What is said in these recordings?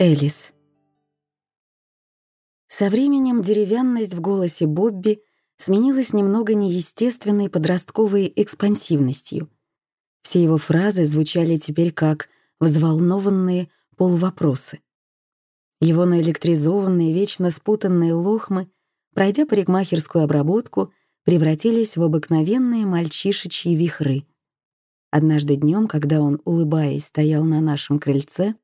Элис. Со временем деревянность в голосе Бобби сменилась немного неестественной подростковой экспансивностью. Все его фразы звучали теперь как взволнованные полувопросы. Его наэлектризованные, вечно спутанные лохмы, пройдя парикмахерскую обработку, превратились в обыкновенные мальчишечьи вихры. Однажды днем, когда он, улыбаясь, стоял на нашем крыльце,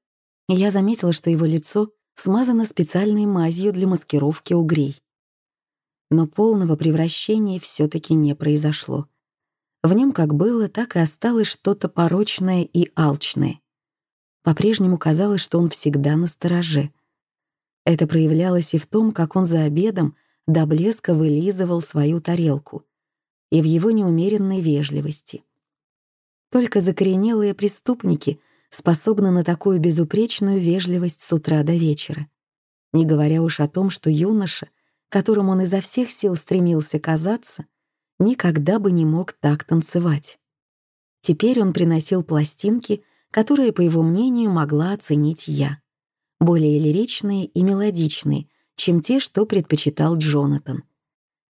я заметила, что его лицо смазано специальной мазью для маскировки угрей. Но полного превращения все таки не произошло. В нем как было, так и осталось что-то порочное и алчное. По-прежнему казалось, что он всегда на стороже. Это проявлялось и в том, как он за обедом до блеска вылизывал свою тарелку, и в его неумеренной вежливости. Только закоренелые преступники — способна на такую безупречную вежливость с утра до вечера. Не говоря уж о том, что юноша, которым он изо всех сил стремился казаться, никогда бы не мог так танцевать. Теперь он приносил пластинки, которые, по его мнению, могла оценить я, более лиричные и мелодичные, чем те, что предпочитал Джонатан.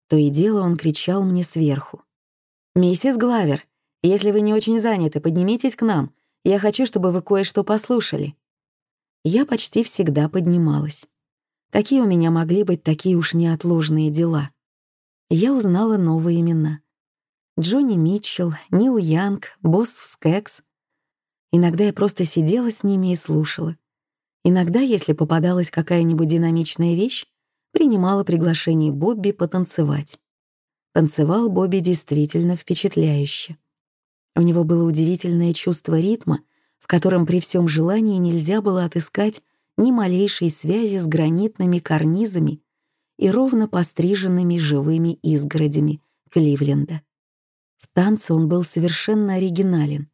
То и дело он кричал мне сверху. «Миссис Главер, если вы не очень заняты, поднимитесь к нам. Я хочу, чтобы вы кое-что послушали». Я почти всегда поднималась. Какие у меня могли быть такие уж неотложные дела? Я узнала новые имена. Джонни Митчелл, Нил Янг, Босс Скекс. Иногда я просто сидела с ними и слушала. Иногда, если попадалась какая-нибудь динамичная вещь, принимала приглашение Бобби потанцевать. Танцевал Бобби действительно впечатляюще. У него было удивительное чувство ритма, в котором при всем желании нельзя было отыскать ни малейшей связи с гранитными карнизами и ровно постриженными живыми изгородями Кливленда. В танце он был совершенно оригинален.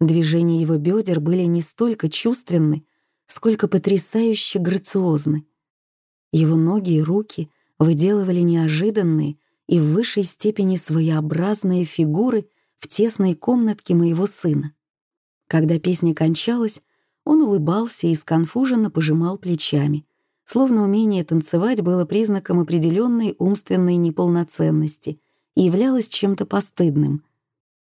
Движения его бедер были не столько чувственны, сколько потрясающе грациозны. Его ноги и руки выделывали неожиданные и в высшей степени своеобразные фигуры в тесной комнатке моего сына. Когда песня кончалась, он улыбался и сконфуженно пожимал плечами, словно умение танцевать было признаком определенной умственной неполноценности и являлось чем-то постыдным.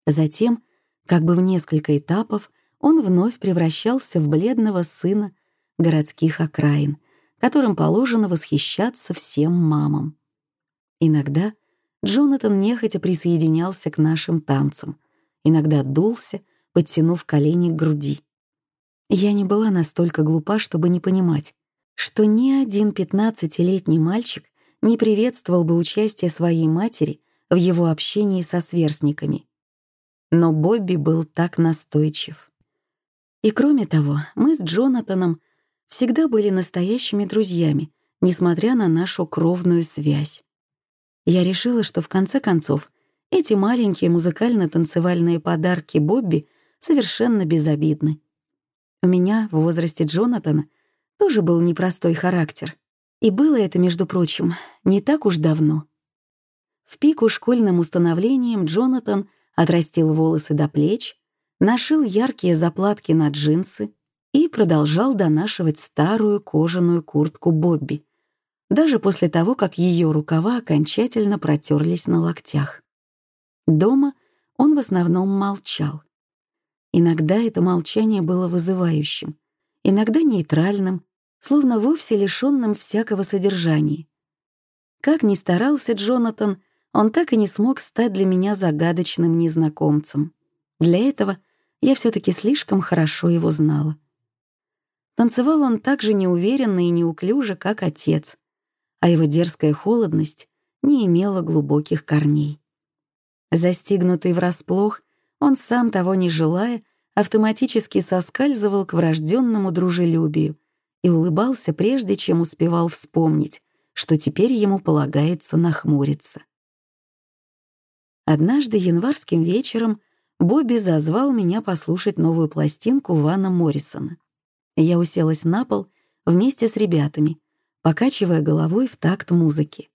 Затем, как бы в несколько этапов, он вновь превращался в бледного сына городских окраин, которым положено восхищаться всем мамам. Иногда Джонатан нехотя присоединялся к нашим танцам, иногда дулся, подтянув колени к груди. Я не была настолько глупа, чтобы не понимать, что ни один пятнадцатилетний мальчик не приветствовал бы участие своей матери в его общении со сверстниками. Но Бобби был так настойчив. И кроме того, мы с Джонатаном всегда были настоящими друзьями, несмотря на нашу кровную связь. Я решила, что в конце концов эти маленькие музыкально-танцевальные подарки Бобби совершенно безобидны. У меня в возрасте Джонатана тоже был непростой характер. И было это, между прочим, не так уж давно. В пику школьным установлением Джонатан отрастил волосы до плеч, нашил яркие заплатки на джинсы и продолжал донашивать старую кожаную куртку Бобби, даже после того, как ее рукава окончательно протерлись на локтях. Дома он в основном молчал. Иногда это молчание было вызывающим, иногда нейтральным, словно вовсе лишенным всякого содержания. Как ни старался Джонатан, он так и не смог стать для меня загадочным незнакомцем. Для этого я все таки слишком хорошо его знала. Танцевал он так же неуверенно и неуклюже, как отец, а его дерзкая холодность не имела глубоких корней. Застигнутый врасплох, он сам того не желая, автоматически соскальзывал к врожденному дружелюбию и улыбался прежде, чем успевал вспомнить, что теперь ему полагается нахмуриться. Однажды январским вечером Бобби зазвал меня послушать новую пластинку Вана Моррисона. Я уселась на пол вместе с ребятами покачивая головой в такт музыки.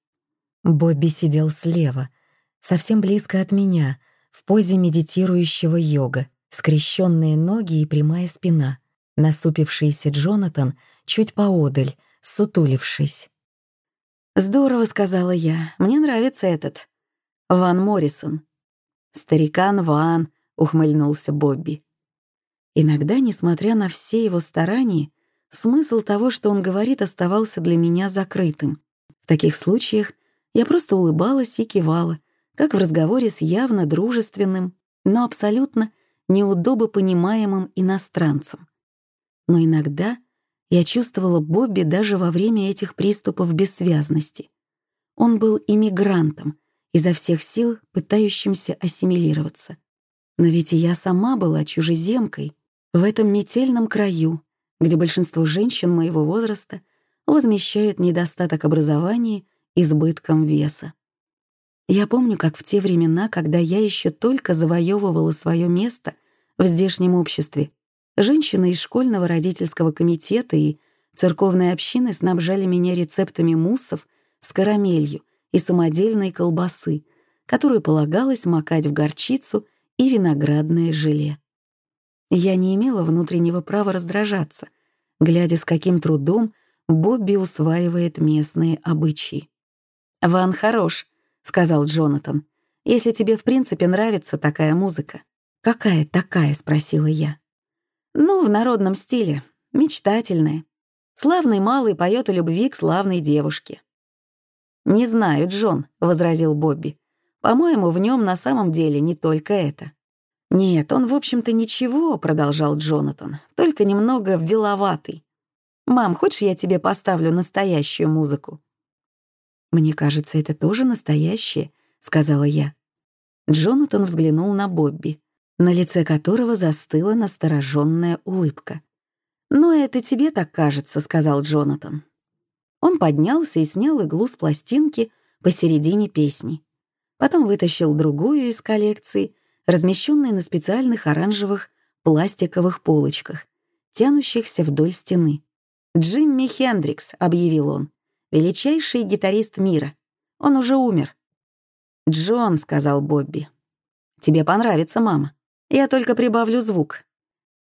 Бобби сидел слева, совсем близко от меня, в позе медитирующего йога, скрещенные ноги и прямая спина. Насупившийся Джонатан чуть поодаль, сутулившись. «Здорово», — сказала я, — «мне нравится этот. Ван Моррисон». «Старикан Ван», — ухмыльнулся Бобби. Иногда, несмотря на все его старания, смысл того, что он говорит, оставался для меня закрытым. В таких случаях я просто улыбалась и кивала, как в разговоре с явно дружественным, но абсолютно неудобопонимаемым иностранцем. Но иногда я чувствовала Бобби даже во время этих приступов бессвязности. Он был иммигрантом, изо всех сил пытающимся ассимилироваться. Но ведь и я сама была чужеземкой в этом метельном краю, где большинство женщин моего возраста возмещают недостаток образования избытком веса. Я помню, как в те времена, когда я еще только завоевывала свое место в здешнем обществе, женщины из школьного родительского комитета и церковной общины снабжали меня рецептами муссов с карамелью и самодельной колбасы, которую полагалось макать в горчицу и виноградное желе. Я не имела внутреннего права раздражаться, глядя, с каким трудом Бобби усваивает местные обычаи. «Ван хорош», — сказал Джонатан, «если тебе в принципе нравится такая музыка». «Какая такая?» — спросила я. «Ну, в народном стиле, мечтательная. Славный малый поет о любви к славной девушке». «Не знаю, Джон», — возразил Бобби. «По-моему, в нем на самом деле не только это». «Нет, он, в общем-то, ничего», — продолжал Джонатан, «только немного виловатый. Мам, хочешь, я тебе поставлю настоящую музыку?» «Мне кажется, это тоже настоящее», — сказала я. Джонатан взглянул на Бобби, на лице которого застыла настороженная улыбка. «Ну, это тебе так кажется», — сказал Джонатан. Он поднялся и снял иглу с пластинки посередине песни. Потом вытащил другую из коллекции, размещенной на специальных оранжевых пластиковых полочках, тянущихся вдоль стены. «Джимми Хендрикс», — объявил он величайший гитарист мира. Он уже умер. «Джон», — сказал Бобби. «Тебе понравится, мама. Я только прибавлю звук».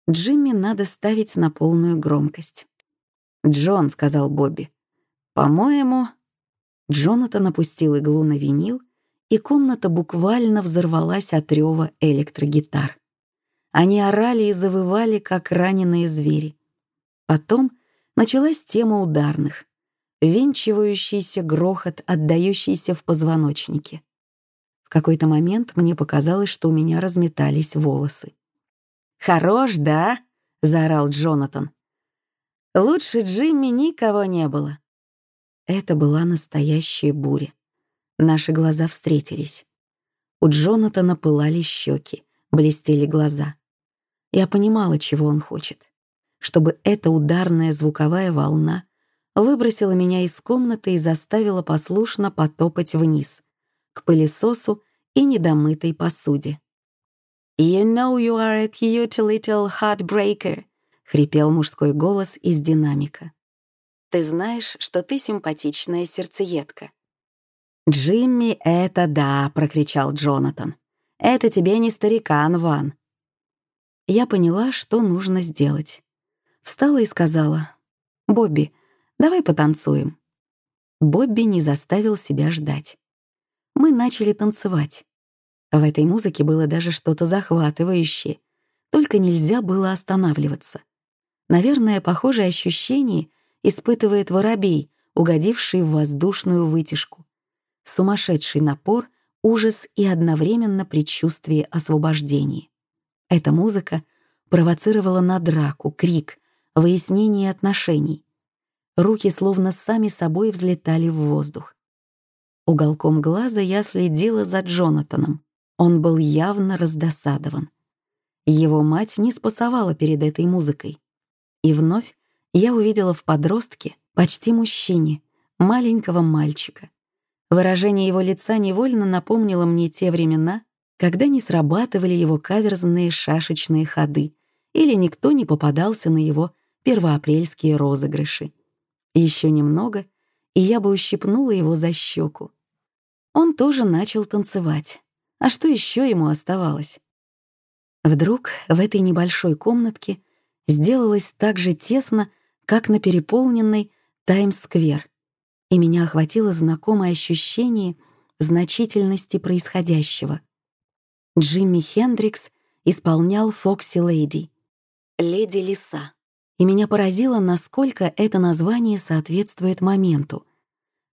Джимми надо ставить на полную громкость. «Джон», — сказал Бобби. «По-моему...» Джонатан опустил иглу на винил, и комната буквально взорвалась от рёва электрогитар. Они орали и завывали, как раненые звери. Потом началась тема ударных, венчивающийся грохот, отдающийся в позвоночнике. В какой-то момент мне показалось, что у меня разметались волосы. «Хорош, да?» — заорал Джонатан. «Лучше Джимми никого не было». Это была настоящая буря. Наши глаза встретились. У Джонатана пылали щеки, блестели глаза. Я понимала, чего он хочет. Чтобы эта ударная звуковая волна выбросила меня из комнаты и заставила послушно потопать вниз, к пылесосу и недомытой посуде. «You know you are a cute little heartbreaker», — хрипел мужской голос из динамика. «Ты знаешь, что ты симпатичная сердцеедка». «Джимми, это да», — прокричал Джонатан. «Это тебе не старикан, Ван». Я поняла, что нужно сделать. Встала и сказала, «Бобби, Давай потанцуем». Бобби не заставил себя ждать. Мы начали танцевать. В этой музыке было даже что-то захватывающее, только нельзя было останавливаться. Наверное, похожее ощущение испытывает воробей, угодивший в воздушную вытяжку. Сумасшедший напор, ужас и одновременно предчувствие освобождения. Эта музыка провоцировала на драку, крик, выяснение отношений. Руки словно сами собой взлетали в воздух. Уголком глаза я следила за Джонатаном. Он был явно раздосадован. Его мать не спасовала перед этой музыкой. И вновь я увидела в подростке, почти мужчине, маленького мальчика. Выражение его лица невольно напомнило мне те времена, когда не срабатывали его каверзные шашечные ходы или никто не попадался на его первоапрельские розыгрыши. Еще немного, и я бы ущипнула его за щеку. Он тоже начал танцевать. А что еще ему оставалось? Вдруг в этой небольшой комнатке сделалось так же тесно, как на переполненный Таймс-сквер, и меня охватило знакомое ощущение значительности происходящего. Джимми Хендрикс исполнял «Фокси Леди» — «Леди Лиса», и меня поразило, насколько это название соответствует моменту.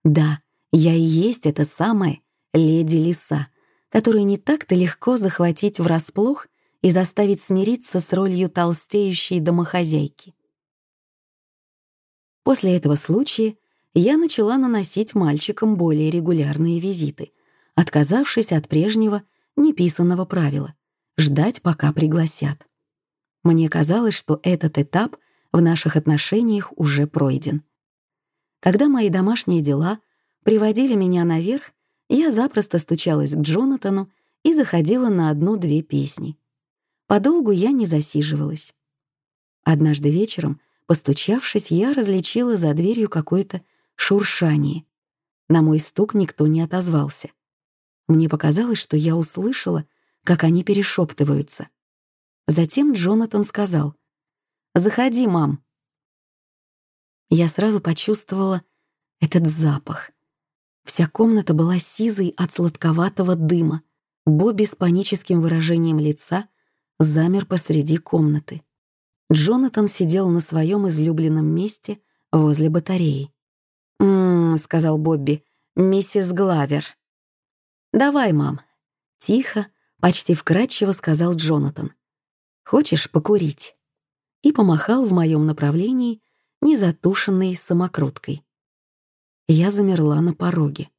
Да, я и есть это самое «Леди Лиса», которую не так-то легко захватить врасплох и заставить смириться с ролью толстеющей домохозяйки. После этого случая я начала наносить мальчикам более регулярные визиты, отказавшись от прежнего неписанного правила — ждать, пока пригласят. Мне казалось, что этот этап в наших отношениях уже пройден. Когда мои домашние дела приводили меня наверх, я запросто стучалась к Джонатану и заходила на одну-две песни. Подолгу я не засиживалась. Однажды вечером, постучавшись, я различила за дверью какое-то шуршание. На мой стук никто не отозвался. Мне показалось, что я услышала, как они перешептываются. Затем Джонатан сказал «Заходи, мам». Я сразу почувствовала этот запах. Вся комната была сизой от сладковатого дыма. Бобби с паническим выражением лица замер посреди комнаты. Джонатан сидел на своем излюбленном месте возле батареи. «М-м», сказал Бобби, — «миссис Главер». «Давай, мам». Тихо, почти вкрадчиво сказал Джонатан. «Хочешь покурить?» И помахал в моем направлении незатушенной самокруткой. Я замерла на пороге.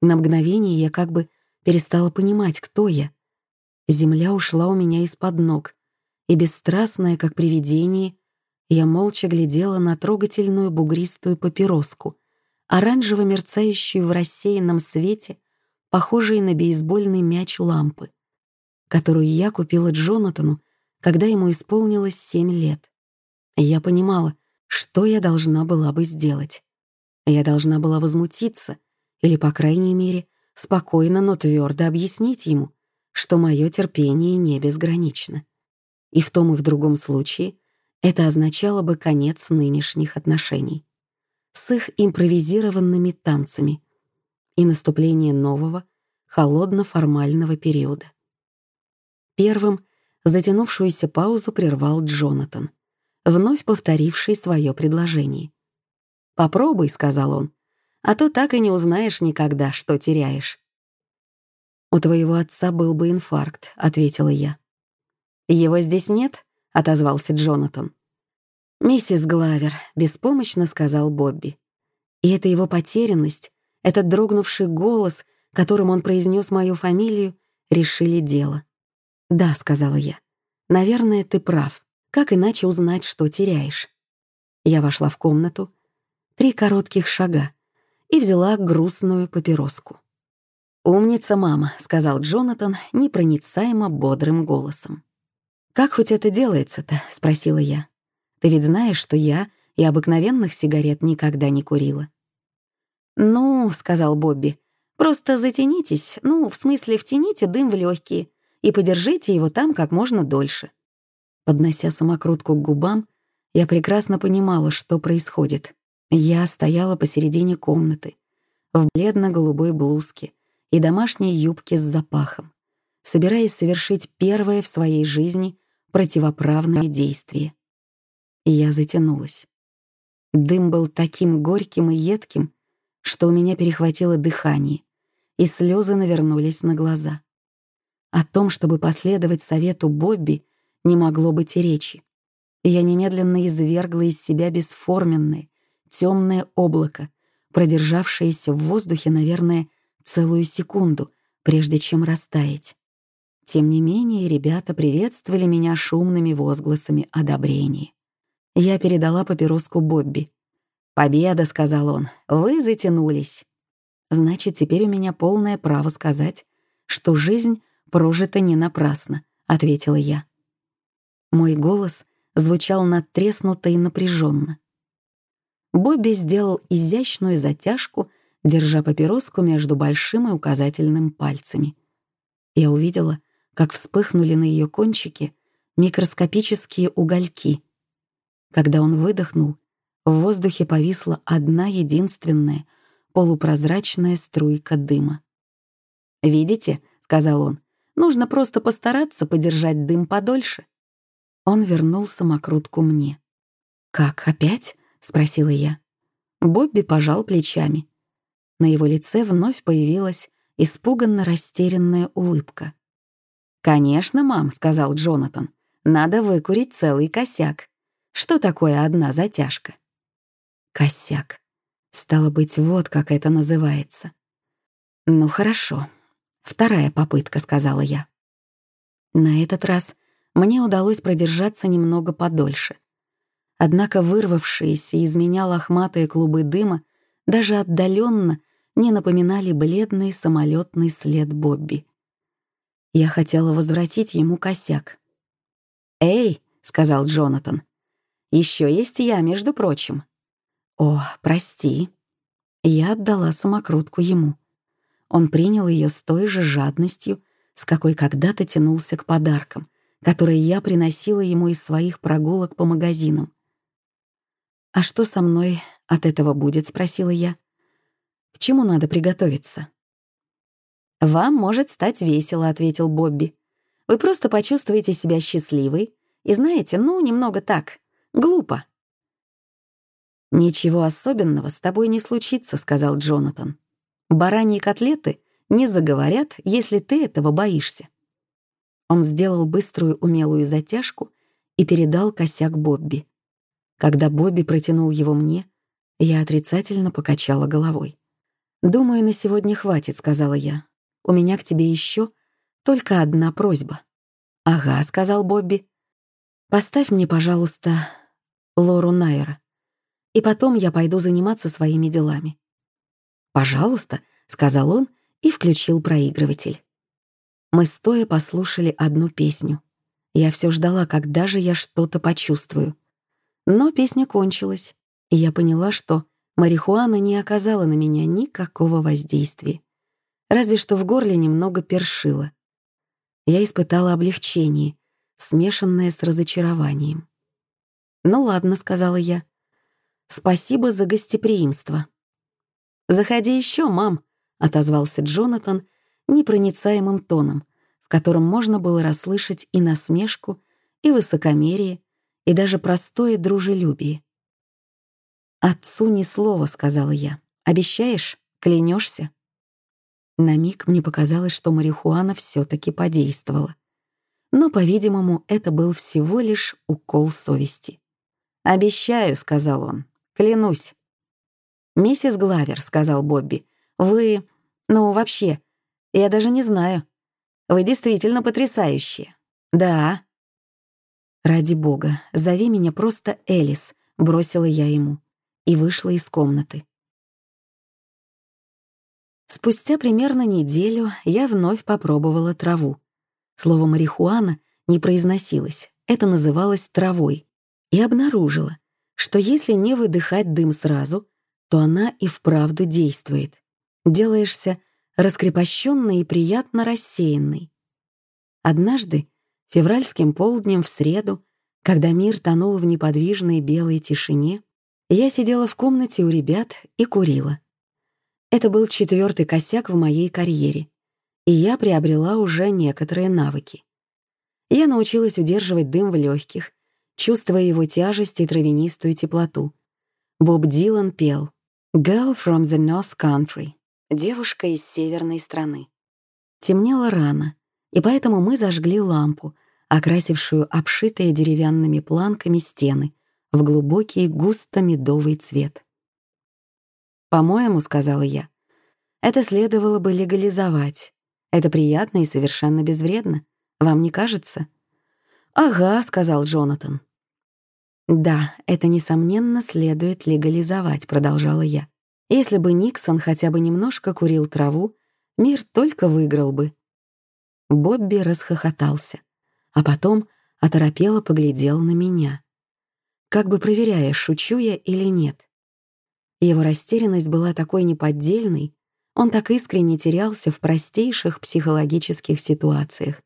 На мгновение я как бы перестала понимать, кто я. Земля ушла у меня из-под ног, и бесстрастная, как привидение, я молча глядела на трогательную бугристую папироску, оранжево мерцающую в рассеянном свете, похожей на бейсбольный мяч лампы, которую я купила Джонатану, когда ему исполнилось семь лет. Я понимала, что я должна была бы сделать. Я должна была возмутиться или, по крайней мере, спокойно, но твердо объяснить ему, что мое терпение не безгранично. И в том и в другом случае это означало бы конец нынешних отношений с их импровизированными танцами и наступление нового, холодно-формального периода. Первым затянувшуюся паузу прервал Джонатан, вновь повторивший свое предложение. «Попробуй», — сказал он, — «а то так и не узнаешь никогда, что теряешь». «У твоего отца был бы инфаркт», — ответила я. «Его здесь нет?» — отозвался Джонатан. «Миссис Главер», — беспомощно сказал Бобби. И это его потерянность, этот дрогнувший голос, которым он произнес мою фамилию, решили дело. «Да», — сказала я, — «наверное, ты прав. Как иначе узнать, что теряешь?» Я вошла в комнату, три коротких шага и взяла грустную папироску. «Умница, мама», — сказал Джонатан непроницаемо бодрым голосом. «Как хоть это делается-то?» — спросила я. «Ты ведь знаешь, что я и обыкновенных сигарет никогда не курила». «Ну», — сказал Бобби, — «просто затянитесь, ну, в смысле, втяните дым в легкие и подержите его там как можно дольше». Поднося самокрутку к губам, я прекрасно понимала, что происходит. Я стояла посередине комнаты, в бледно-голубой блузке и домашней юбке с запахом, собираясь совершить первое в своей жизни противоправное действие. И я затянулась. Дым был таким горьким и едким, что у меня перехватило дыхание, и слезы навернулись на глаза. О том, чтобы последовать совету Бобби, не могло быть и речи. И я немедленно извергла из себя бесформенное, темное облако, продержавшееся в воздухе, наверное, целую секунду, прежде чем растаять. Тем не менее, ребята приветствовали меня шумными возгласами одобрения. Я передала папироску Бобби. «Победа», — сказал он, — «вы затянулись». «Значит, теперь у меня полное право сказать, что жизнь прожита не напрасно», — ответила я. Мой голос звучал надтреснуто и напряженно. Бобби сделал изящную затяжку, держа папироску между большим и указательным пальцами. Я увидела, как вспыхнули на ее кончике микроскопические угольки. Когда он выдохнул, В воздухе повисла одна единственная полупрозрачная струйка дыма. «Видите?» — сказал он. «Нужно просто постараться подержать дым подольше». Он вернул самокрутку мне. «Как, опять?» — спросила я. Бобби пожал плечами. На его лице вновь появилась испуганно растерянная улыбка. «Конечно, мам», — сказал Джонатан, — «надо выкурить целый косяк. Что такое одна затяжка?» «Косяк. Стало быть, вот как это называется». «Ну, хорошо. Вторая попытка», — сказала я. На этот раз мне удалось продержаться немного подольше. Однако вырвавшиеся из меня лохматые клубы дыма даже отдаленно не напоминали бледный самолетный след Бобби. Я хотела возвратить ему косяк. «Эй!» — сказал Джонатан. Еще есть я, между прочим». «О, прости». Я отдала самокрутку ему. Он принял ее с той же жадностью, с какой когда-то тянулся к подаркам, которые я приносила ему из своих прогулок по магазинам. «А что со мной от этого будет?» — спросила я. «К чему надо приготовиться?» «Вам может стать весело», — ответил Бобби. «Вы просто почувствуете себя счастливой и знаете, ну, немного так, глупо». «Ничего особенного с тобой не случится», — сказал Джонатан. «Бараньи котлеты не заговорят, если ты этого боишься». Он сделал быструю умелую затяжку и передал косяк Бобби. Когда Бобби протянул его мне, я отрицательно покачала головой. «Думаю, на сегодня хватит», — сказала я. «У меня к тебе еще только одна просьба». «Ага», — сказал Бобби. «Поставь мне, пожалуйста, Лору Найера, и потом я пойду заниматься своими делами». «Пожалуйста», — сказал он и включил проигрыватель. Мы стоя послушали одну песню. Я все ждала, когда же я что-то почувствую. Но песня кончилась, и я поняла, что марихуана не оказала на меня никакого воздействия. Разве что в горле немного першило. Я испытала облегчение, смешанное с разочарованием. «Ну ладно», — сказала я. «Спасибо за гостеприимство». «Заходи еще, мам», — отозвался Джонатан непроницаемым тоном, в котором можно было расслышать и насмешку, и высокомерие, и даже простое дружелюбие. «Отцу ни слова», — сказала я. «Обещаешь? Клянешься?» На миг мне показалось, что марихуана все таки подействовала. Но, по-видимому, это был всего лишь укол совести. «Обещаю», — сказал он. «Клянусь». «Миссис Главер», — сказал Бобби, — «вы... ну, вообще, я даже не знаю. Вы действительно потрясающие». «Да», «Ради бога, зови меня просто Элис», — бросила я ему и вышла из комнаты. Спустя примерно неделю я вновь попробовала траву. Слово «марихуана» не произносилось, это называлось травой, и обнаружила, что если не выдыхать дым сразу, то она и вправду действует. Делаешься раскрепощенной и приятно рассеянной. Однажды Февральским полднем в среду, когда мир тонул в неподвижной белой тишине, я сидела в комнате у ребят и курила. Это был четвертый косяк в моей карьере, и я приобрела уже некоторые навыки. Я научилась удерживать дым в легких, чувствуя его тяжесть и травянистую теплоту. Боб Дилан пел «Girl from the North Country» — «Девушка из северной страны». Темнело рано, и поэтому мы зажгли лампу, окрасившую обшитые деревянными планками стены в глубокий густо-медовый цвет. «По-моему, — сказала я, — это следовало бы легализовать. Это приятно и совершенно безвредно. Вам не кажется?» «Ага», — сказал Джонатан. «Да, это, несомненно, следует легализовать», — продолжала я. «Если бы Никсон хотя бы немножко курил траву, мир только выиграл бы». Бобби расхохотался а потом оторопело поглядел на меня, как бы проверяя, шучу я или нет. Его растерянность была такой неподдельной, он так искренне терялся в простейших психологических ситуациях,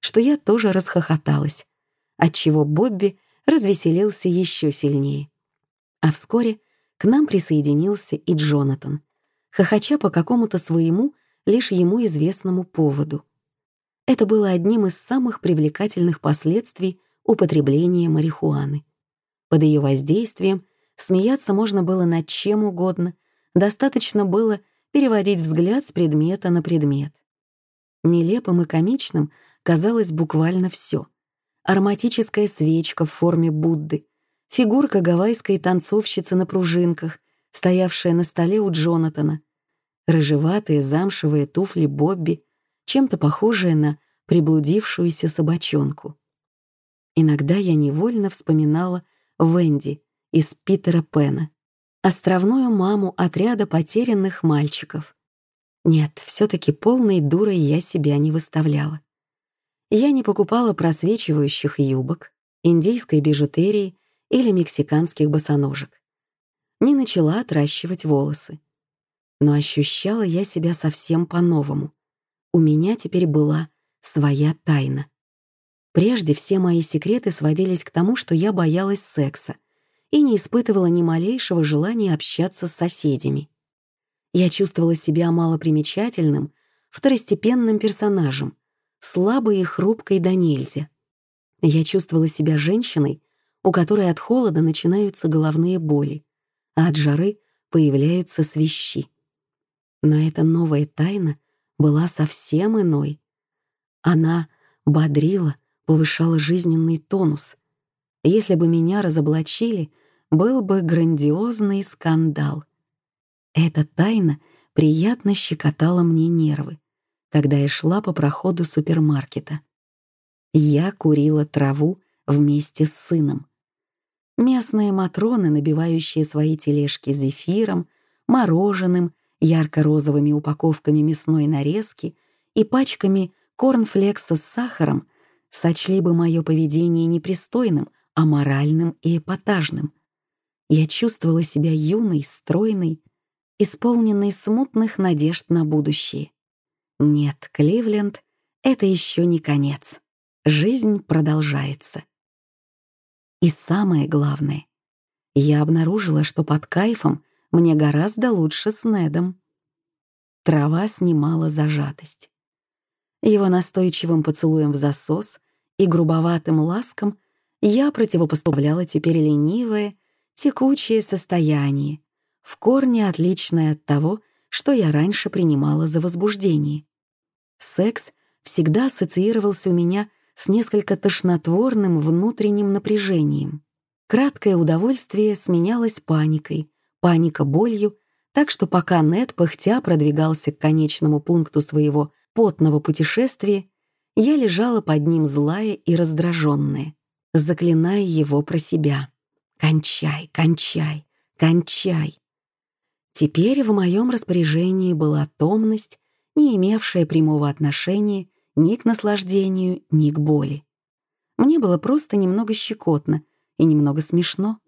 что я тоже расхохоталась, отчего Бобби развеселился еще сильнее. А вскоре к нам присоединился и Джонатан, хохоча по какому-то своему, лишь ему известному поводу. Это было одним из самых привлекательных последствий употребления марихуаны. Под ее воздействием смеяться можно было над чем угодно, достаточно было переводить взгляд с предмета на предмет. Нелепым и комичным казалось буквально все: Ароматическая свечка в форме Будды, фигурка гавайской танцовщицы на пружинках, стоявшая на столе у Джонатана, рыжеватые замшевые туфли Бобби, чем-то похожие на приблудившуюся собачонку. Иногда я невольно вспоминала Венди из Питера Пена, островную маму отряда потерянных мальчиков. Нет, все таки полной дурой я себя не выставляла. Я не покупала просвечивающих юбок, индийской бижутерии или мексиканских босоножек. Не начала отращивать волосы. Но ощущала я себя совсем по-новому. У меня теперь была своя тайна. Прежде все мои секреты сводились к тому, что я боялась секса и не испытывала ни малейшего желания общаться с соседями. Я чувствовала себя малопримечательным, второстепенным персонажем, слабой и хрупкой до нельзя. Я чувствовала себя женщиной, у которой от холода начинаются головные боли, а от жары появляются свищи. Но эта новая тайна была совсем иной. Она бодрила, повышала жизненный тонус. Если бы меня разоблачили, был бы грандиозный скандал. Эта тайна приятно щекотала мне нервы, когда я шла по проходу супермаркета. Я курила траву вместе с сыном. Местные матроны, набивающие свои тележки зефиром, мороженым, ярко-розовыми упаковками мясной нарезки и пачками корнфлекса с сахаром, сочли бы мое поведение непристойным, а моральным и эпатажным. Я чувствовала себя юной, стройной, исполненной смутных надежд на будущее. Нет, Кливленд — это еще не конец. Жизнь продолжается. И самое главное, я обнаружила, что под кайфом мне гораздо лучше с Недом. Трава снимала зажатость. Его настойчивым поцелуем в засос и грубоватым ласком я противопоставляла теперь ленивое, текучее состояние, в корне отличное от того, что я раньше принимала за возбуждение. Секс всегда ассоциировался у меня с несколько тошнотворным внутренним напряжением. Краткое удовольствие сменялось паникой, паника болью, так что пока Нед пыхтя продвигался к конечному пункту своего потного путешествия, я лежала под ним злая и раздраженная, заклиная его про себя. «Кончай, кончай, кончай!» Теперь в моем распоряжении была томность, не имевшая прямого отношения ни к наслаждению, ни к боли. Мне было просто немного щекотно и немного смешно.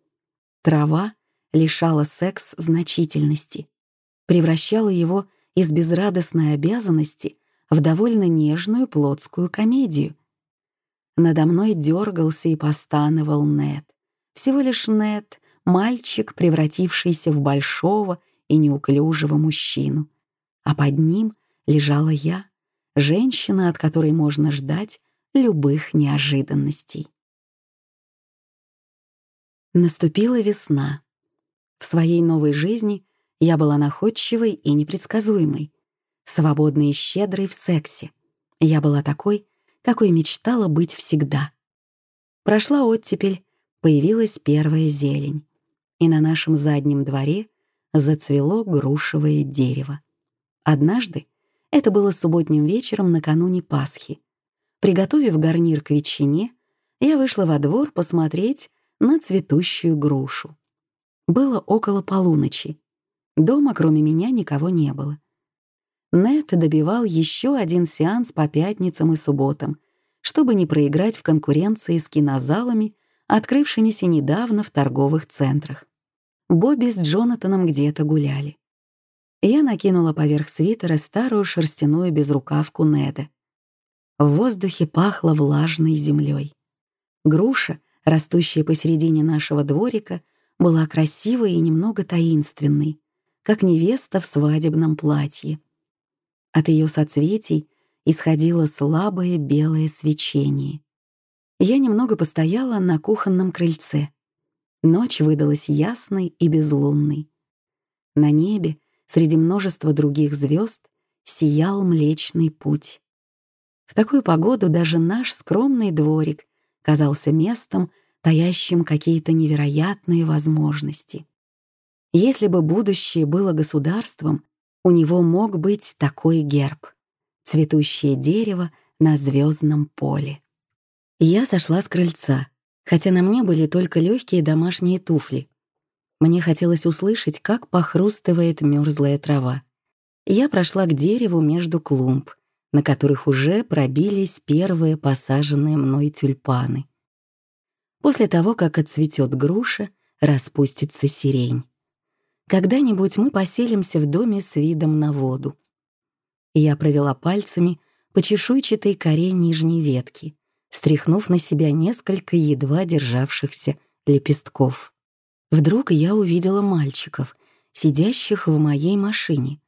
Трава лишала секс значительности, превращала его из безрадостной обязанности в довольно нежную плотскую комедию. Надо мной дергался и постановал Нед. Всего лишь Нед, мальчик, превратившийся в большого и неуклюжего мужчину. А под ним лежала я, женщина, от которой можно ждать любых неожиданностей. Наступила весна. В своей новой жизни я была находчивой и непредсказуемой, свободной и щедрой в сексе. Я была такой, какой мечтала быть всегда. Прошла оттепель, появилась первая зелень, и на нашем заднем дворе зацвело грушевое дерево. Однажды, это было субботним вечером накануне Пасхи, приготовив гарнир к ветчине, я вышла во двор посмотреть на цветущую грушу. Было около полуночи. Дома, кроме меня, никого не было. Нет добивал еще один сеанс по пятницам и субботам, чтобы не проиграть в конкуренции с кинозалами, открывшимися недавно в торговых центрах. Бобби с Джонатаном где-то гуляли. Я накинула поверх свитера старую шерстяную безрукавку Неда. В воздухе пахло влажной землей. Груша, растущая посередине нашего дворика, была красивой и немного таинственной, как невеста в свадебном платье. От ее соцветий исходило слабое белое свечение. Я немного постояла на кухонном крыльце. Ночь выдалась ясной и безлунной. На небе, среди множества других звезд, сиял Млечный Путь. В такую погоду даже наш скромный дворик казался местом, таящим какие-то невероятные возможности. Если бы будущее было государством, у него мог быть такой герб — цветущее дерево на звездном поле. Я сошла с крыльца, хотя на мне были только легкие домашние туфли. Мне хотелось услышать, как похрустывает мерзлая трава. Я прошла к дереву между клумб, на которых уже пробились первые посаженные мной тюльпаны. После того, как отцветет груша, распустится сирень. Когда-нибудь мы поселимся в доме с видом на воду. Я провела пальцами по чешуйчатой коре нижней ветки, стряхнув на себя несколько едва державшихся лепестков. Вдруг я увидела мальчиков, сидящих в моей машине.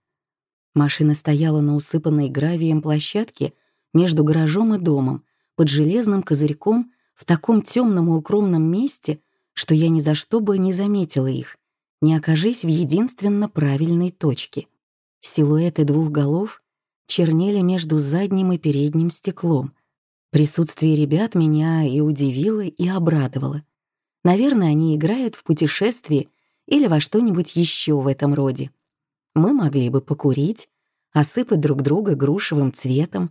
Машина стояла на усыпанной гравием площадке между гаражом и домом, под железным козырьком в таком темном и укромном месте, что я ни за что бы не заметила их, не окажись в единственно правильной точке. Силуэты двух голов чернели между задним и передним стеклом. Присутствие ребят меня и удивило, и обрадовало. Наверное, они играют в путешествие или во что-нибудь еще в этом роде. Мы могли бы покурить, осыпать друг друга грушевым цветом.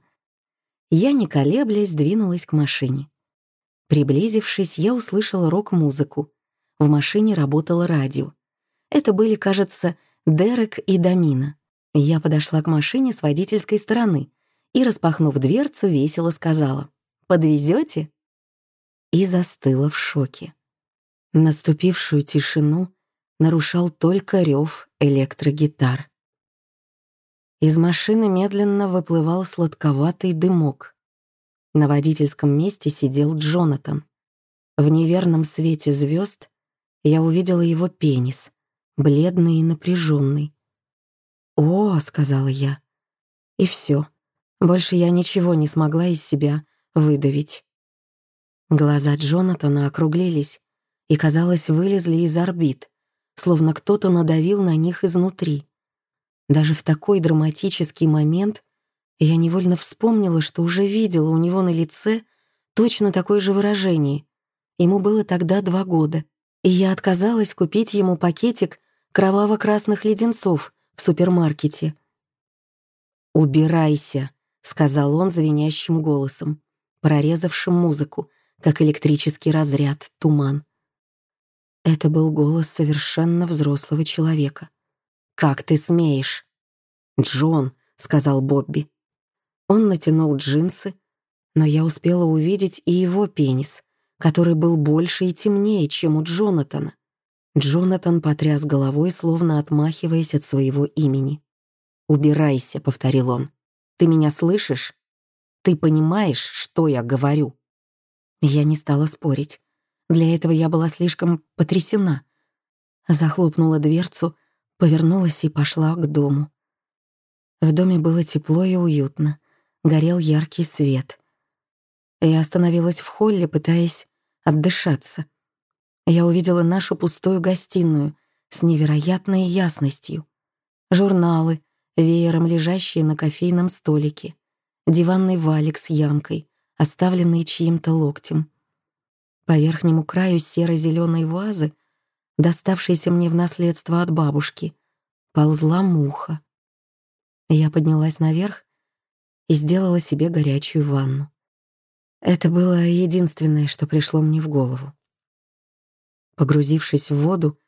Я, не колеблясь, двинулась к машине. Приблизившись, я услышала рок-музыку. В машине работало радио. Это были, кажется, Дерек и Дамина. Я подошла к машине с водительской стороны и, распахнув дверцу, весело сказала «Подвезете?» И застыла в шоке. Наступившую тишину нарушал только рев электрогитар. Из машины медленно выплывал сладковатый дымок. На водительском месте сидел Джонатан. В неверном свете звезд я увидела его пенис, бледный и напряженный. «О», — сказала я. И все. Больше я ничего не смогла из себя выдавить. Глаза Джонатана округлились и, казалось, вылезли из орбит, словно кто-то надавил на них изнутри. Даже в такой драматический момент я невольно вспомнила, что уже видела у него на лице точно такое же выражение. Ему было тогда два года, и я отказалась купить ему пакетик кроваво-красных леденцов в супермаркете. «Убирайся», — сказал он звенящим голосом, прорезавшим музыку, как электрический разряд, туман. Это был голос совершенно взрослого человека. «Как ты смеешь?» «Джон», — сказал Бобби. Он натянул джинсы, но я успела увидеть и его пенис, который был больше и темнее, чем у Джонатана. Джонатан потряс головой, словно отмахиваясь от своего имени. «Убирайся», — повторил он. «Ты меня слышишь? Ты понимаешь, что я говорю?» Я не стала спорить. Для этого я была слишком потрясена. Захлопнула дверцу, повернулась и пошла к дому. В доме было тепло и уютно горел яркий свет. Я остановилась в холле, пытаясь отдышаться. Я увидела нашу пустую гостиную с невероятной ясностью. Журналы, веером лежащие на кофейном столике, диванный валик с ямкой, оставленный чьим-то локтем. По верхнему краю серо зеленой вазы, доставшейся мне в наследство от бабушки, ползла муха. Я поднялась наверх и сделала себе горячую ванну. Это было единственное, что пришло мне в голову. Погрузившись в воду,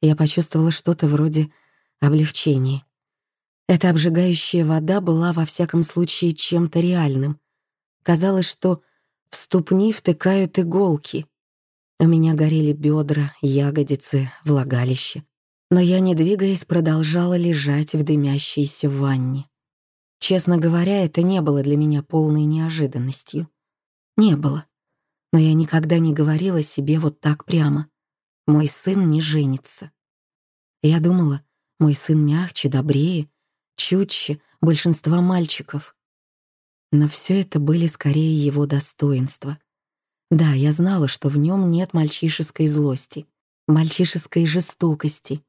я почувствовала что-то вроде облегчения. Эта обжигающая вода была во всяком случае чем-то реальным. Казалось, что в ступни втыкают иголки. У меня горели бедра, ягодицы, влагалище. Но я, не двигаясь, продолжала лежать в дымящейся ванне. Честно говоря, это не было для меня полной неожиданностью. Не было. Но я никогда не говорила себе вот так прямо. мой сын не женится. Я думала, мой сын мягче, добрее, чутьше большинства мальчиков. Но все это были скорее его достоинства. Да, я знала, что в нем нет мальчишеской злости, мальчишеской жестокости.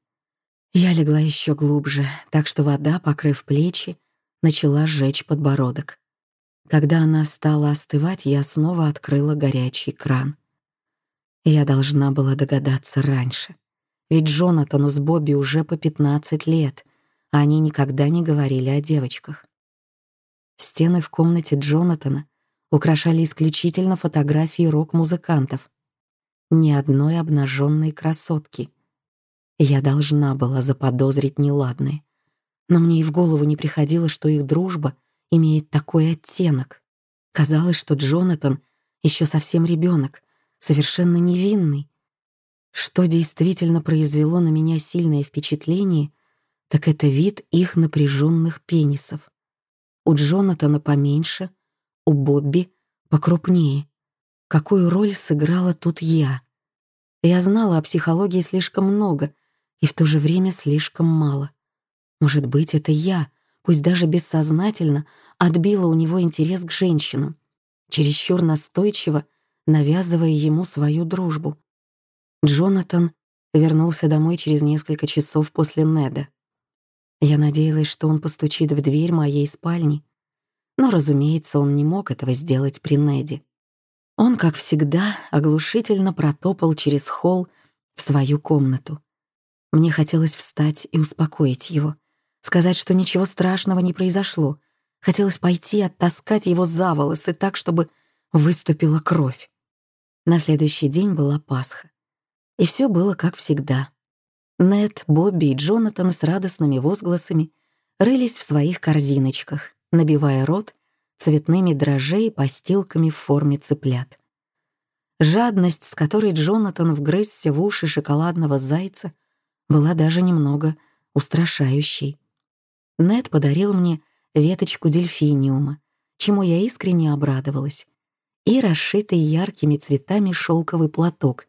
Я легла еще глубже, так что вода, покрыв плечи, начала сжечь подбородок. Когда она стала остывать, я снова открыла горячий кран. Я должна была догадаться раньше. Ведь Джонатану с Бобби уже по 15 лет, они никогда не говорили о девочках. Стены в комнате Джонатана украшали исключительно фотографии рок-музыкантов. Ни одной обнаженной красотки. Я должна была заподозрить неладное. Но мне и в голову не приходило, что их дружба имеет такой оттенок. Казалось, что Джонатан еще совсем ребенок, совершенно невинный. Что действительно произвело на меня сильное впечатление, так это вид их напряженных пенисов. У Джонатана поменьше, у Бобби покрупнее. Какую роль сыграла тут я? Я знала о психологии слишком много и в то же время слишком мало. Может быть, это я, пусть даже бессознательно, отбила у него интерес к женщинам, чересчур настойчиво навязывая ему свою дружбу. Джонатан вернулся домой через несколько часов после Неда. Я надеялась, что он постучит в дверь моей спальни, но, разумеется, он не мог этого сделать при Неде. Он, как всегда, оглушительно протопал через холл в свою комнату. Мне хотелось встать и успокоить его, сказать, что ничего страшного не произошло. Хотелось пойти оттаскать его за волосы так, чтобы выступила кровь. На следующий день была Пасха. И все было как всегда. Нед, Бобби и Джонатан с радостными возгласами рылись в своих корзиночках, набивая рот цветными дрожжей и постилками в форме цыплят. Жадность, с которой Джонатан вгрызся в уши шоколадного зайца, была даже немного устрашающей. Нед подарил мне веточку дельфиниума, чему я искренне обрадовалась, и расшитый яркими цветами шелковый платок,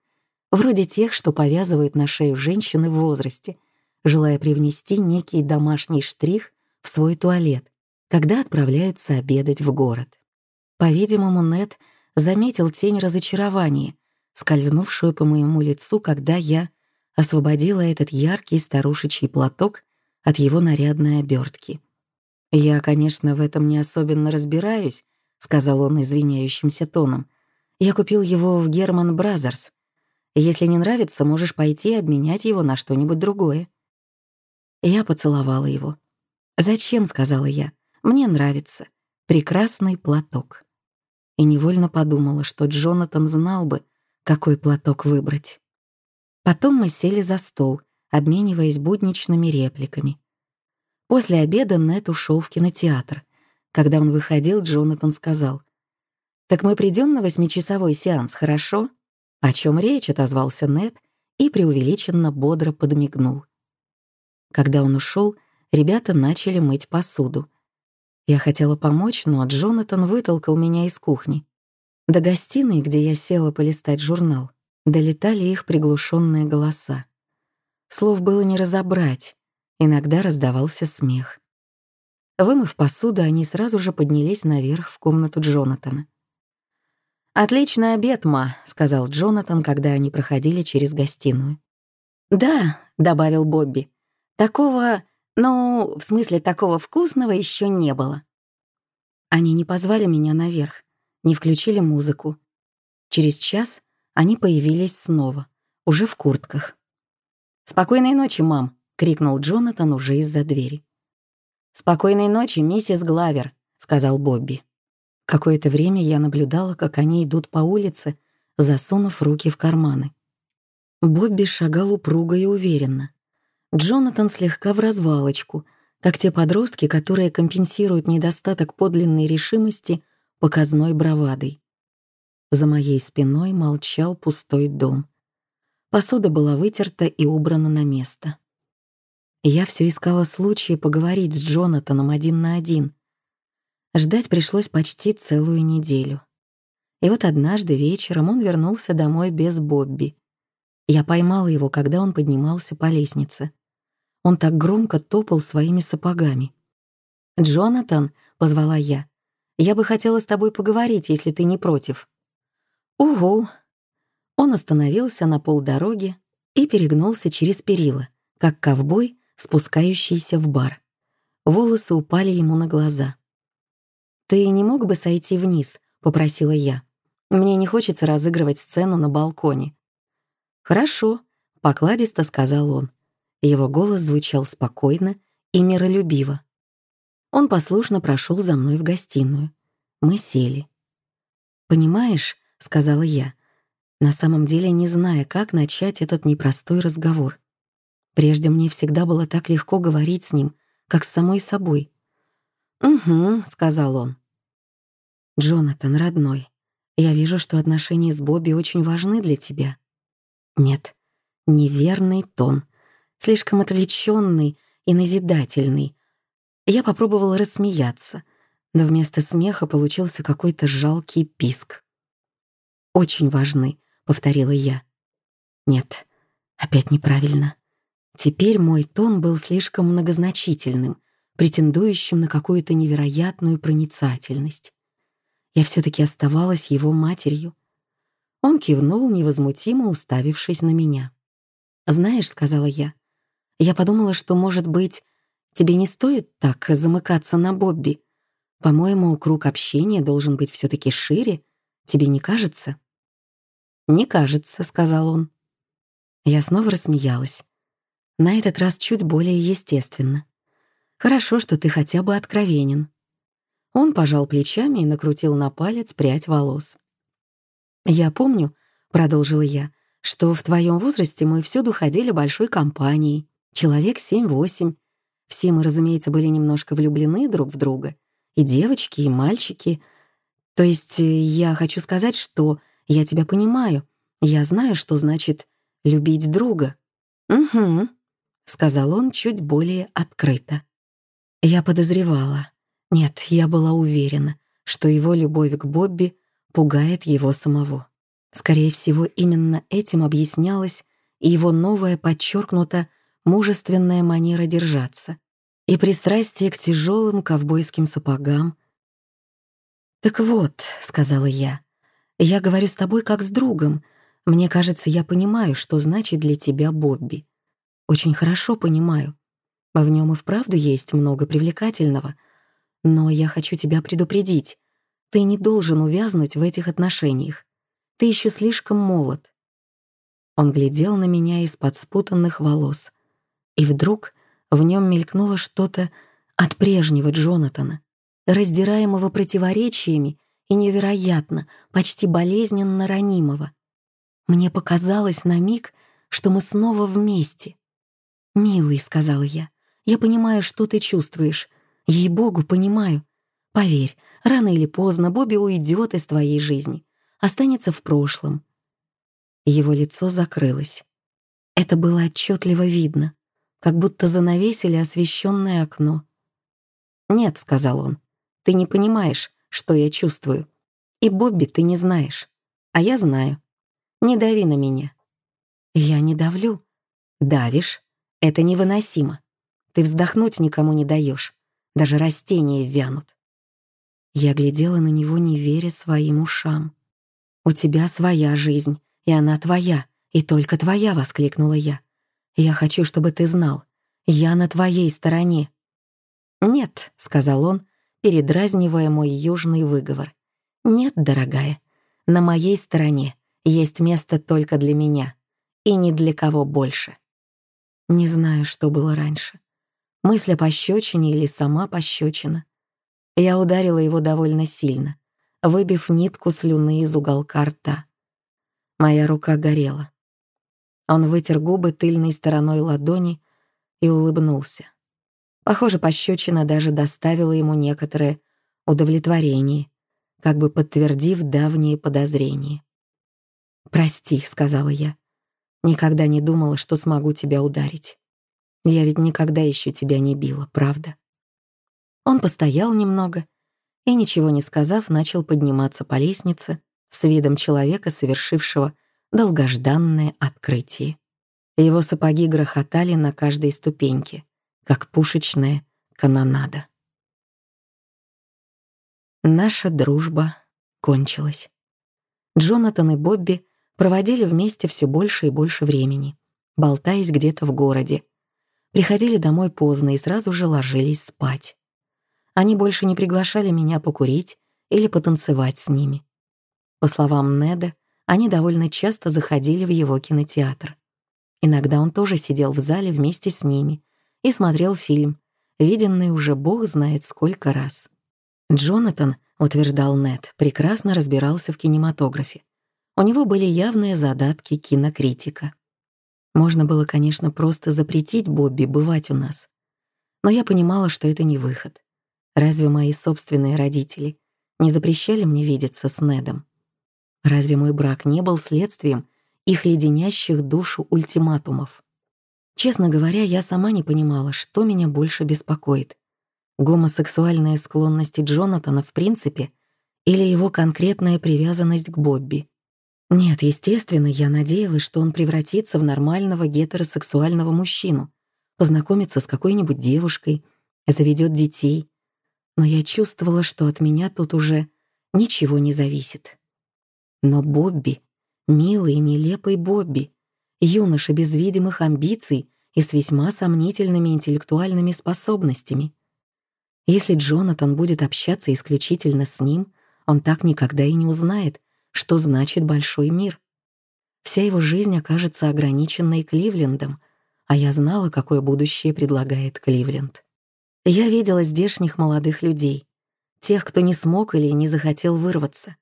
вроде тех, что повязывают на шею женщины в возрасте, желая привнести некий домашний штрих в свой туалет, когда отправляются обедать в город. По-видимому, Нед заметил тень разочарования, скользнувшую по моему лицу, когда я освободила этот яркий старушечий платок от его нарядной обертки. «Я, конечно, в этом не особенно разбираюсь», — сказал он извиняющимся тоном. «Я купил его в Герман Бразерс. Если не нравится, можешь пойти и обменять его на что-нибудь другое». Я поцеловала его. «Зачем?» — сказала я. «Мне нравится. Прекрасный платок». И невольно подумала, что Джонатан знал бы, какой платок выбрать. Потом мы сели за стол, обмениваясь будничными репликами. После обеда Нет ушел в кинотеатр. Когда он выходил, Джонатан сказал, «Так мы придем на восьмичасовой сеанс, хорошо?» «О чем речь?» — отозвался Нет и преувеличенно бодро подмигнул. Когда он ушел, ребята начали мыть посуду. Я хотела помочь, но Джонатан вытолкал меня из кухни. До гостиной, где я села полистать журнал, долетали их приглушенные голоса. Слов было не разобрать, иногда раздавался смех. Вымыв посуду, они сразу же поднялись наверх в комнату Джонатана. «Отличный обед, ма», — сказал Джонатан, когда они проходили через гостиную. «Да», — добавил Бобби, — «такого, ну, в смысле такого вкусного еще не было». Они не позвали меня наверх, не включили музыку. Через час они появились снова, уже в куртках. «Спокойной ночи, мам!» — крикнул Джонатан уже из-за двери. «Спокойной ночи, миссис Главер», — сказал Бобби. Какое-то время я наблюдала, как они идут по улице, засунув руки в карманы. Бобби шагал упруго и уверенно. Джонатан слегка в развалочку, как те подростки, которые компенсируют недостаток подлинной решимости показной бравадой. За моей спиной молчал пустой дом. Посуда была вытерта и убрана на место. Я все искала случая поговорить с Джонатаном один на один. Ждать пришлось почти целую неделю. И вот однажды вечером он вернулся домой без Бобби. Я поймала его, когда он поднимался по лестнице. Он так громко топал своими сапогами. «Джонатан», — позвала я, — «я бы хотела с тобой поговорить, если ты не против». «Угу». Он остановился на полдороги и перегнулся через перила, как ковбой, спускающийся в бар. Волосы упали ему на глаза. «Ты не мог бы сойти вниз?» — попросила я. «Мне не хочется разыгрывать сцену на балконе». «Хорошо», — покладисто сказал он. Его голос звучал спокойно и миролюбиво. Он послушно прошел за мной в гостиную. Мы сели. «Понимаешь», — сказала я, на самом деле не зная, как начать этот непростой разговор. Прежде мне всегда было так легко говорить с ним, как с самой собой. «Угу», — сказал он. «Джонатан, родной, я вижу, что отношения с Бобби очень важны для тебя». Нет, неверный тон, слишком отвлеченный и назидательный. Я попробовала рассмеяться, но вместо смеха получился какой-то жалкий писк. «Очень важны», — повторила я. «Нет, опять неправильно. Теперь мой тон был слишком многозначительным, претендующим на какую-то невероятную проницательность. Я все таки оставалась его матерью. Он кивнул, невозмутимо уставившись на меня. «Знаешь», — сказала я, — «я подумала, что, может быть, тебе не стоит так замыкаться на Бобби. По-моему, круг общения должен быть все таки шире. Тебе не кажется?» «Не кажется», — сказал он. Я снова рассмеялась. На этот раз чуть более естественно. «Хорошо, что ты хотя бы откровенен». Он пожал плечами и накрутил на палец прядь волос. «Я помню», — продолжила я, «что в твоем возрасте мы всюду ходили большой компанией, человек семь-восемь. Все мы, разумеется, были немножко влюблены друг в друга, и девочки, и мальчики. То есть э, я хочу сказать, что я тебя понимаю, я знаю, что значит любить друга». «Угу», — сказал он чуть более открыто. Я подозревала. Нет, я была уверена, что его любовь к Бобби пугает его самого. Скорее всего, именно этим объяснялась и его новая подчеркнута мужественная манера держаться и пристрастие к тяжелым ковбойским сапогам. «Так вот», — сказала я, — «я говорю с тобой как с другом. Мне кажется, я понимаю, что значит для тебя Бобби. Очень хорошо понимаю. В нем и вправду есть много привлекательного. Но я хочу тебя предупредить. Ты не должен увязнуть в этих отношениях. Ты еще слишком молод. Он глядел на меня из-под спутанных волос. И вдруг в нем мелькнуло что-то от прежнего Джонатана, раздираемого противоречиями и невероятно, почти болезненно ранимого. Мне показалось на миг, что мы снова вместе. «Милый», — сказала я, — «я понимаю, что ты чувствуешь. Ей-богу, понимаю. Поверь, рано или поздно Бобби уйдет из твоей жизни, останется в прошлом». Его лицо закрылось. Это было отчетливо видно, как будто занавесили освещенное окно. «Нет», — сказал он, — «ты не понимаешь, что я чувствую. И Бобби ты не знаешь. А я знаю. Не дави на меня». «Я не давлю». «Давишь. Это невыносимо. Ты вздохнуть никому не даешь. Даже растения вянут. Я глядела на него, не веря своим ушам. «У тебя своя жизнь, и она твоя, и только твоя», — воскликнула я. «Я хочу, чтобы ты знал. Я на твоей стороне». «Нет», — сказал он, передразнивая мой южный выговор. «Нет, дорогая, на моей стороне есть место только для меня, и ни для кого больше». Не знаю, что было раньше. Мысль о пощечине или сама пощечина. Я ударила его довольно сильно, выбив нитку слюны из уголка рта. Моя рука горела. Он вытер губы тыльной стороной ладони и улыбнулся. Похоже, пощечина даже доставила ему некоторое удовлетворение, как бы подтвердив давние подозрения. «Прости», — сказала я. Никогда не думала, что смогу тебя ударить. Я ведь никогда еще тебя не била, правда?» Он постоял немного и, ничего не сказав, начал подниматься по лестнице с видом человека, совершившего долгожданное открытие. Его сапоги грохотали на каждой ступеньке, как пушечная канонада. Наша дружба кончилась. Джонатан и Бобби проводили вместе все больше и больше времени, болтаясь где-то в городе. Приходили домой поздно и сразу же ложились спать. Они больше не приглашали меня покурить или потанцевать с ними. По словам Неда, они довольно часто заходили в его кинотеатр. Иногда он тоже сидел в зале вместе с ними и смотрел фильм, виденный уже бог знает сколько раз. Джонатан, утверждал Нед, прекрасно разбирался в кинематографе. У него были явные задатки кинокритика. Можно было, конечно, просто запретить Бобби бывать у нас. Но я понимала, что это не выход. Разве мои собственные родители не запрещали мне видеться с Недом? Разве мой брак не был следствием их леденящих душу ультиматумов? Честно говоря, я сама не понимала, что меня больше беспокоит. Гомосексуальные склонности Джонатана в принципе или его конкретная привязанность к Бобби. Нет, естественно, я надеялась, что он превратится в нормального гетеросексуального мужчину, познакомится с какой-нибудь девушкой, заведет детей. Но я чувствовала, что от меня тут уже ничего не зависит. Но Бобби, милый и нелепый Бобби, юноша без видимых амбиций и с весьма сомнительными интеллектуальными способностями. Если Джонатан будет общаться исключительно с ним, он так никогда и не узнает, что значит большой мир. Вся его жизнь окажется ограниченной Кливлендом, а я знала, какое будущее предлагает Кливленд. Я видела здешних молодых людей, тех, кто не смог или не захотел вырваться,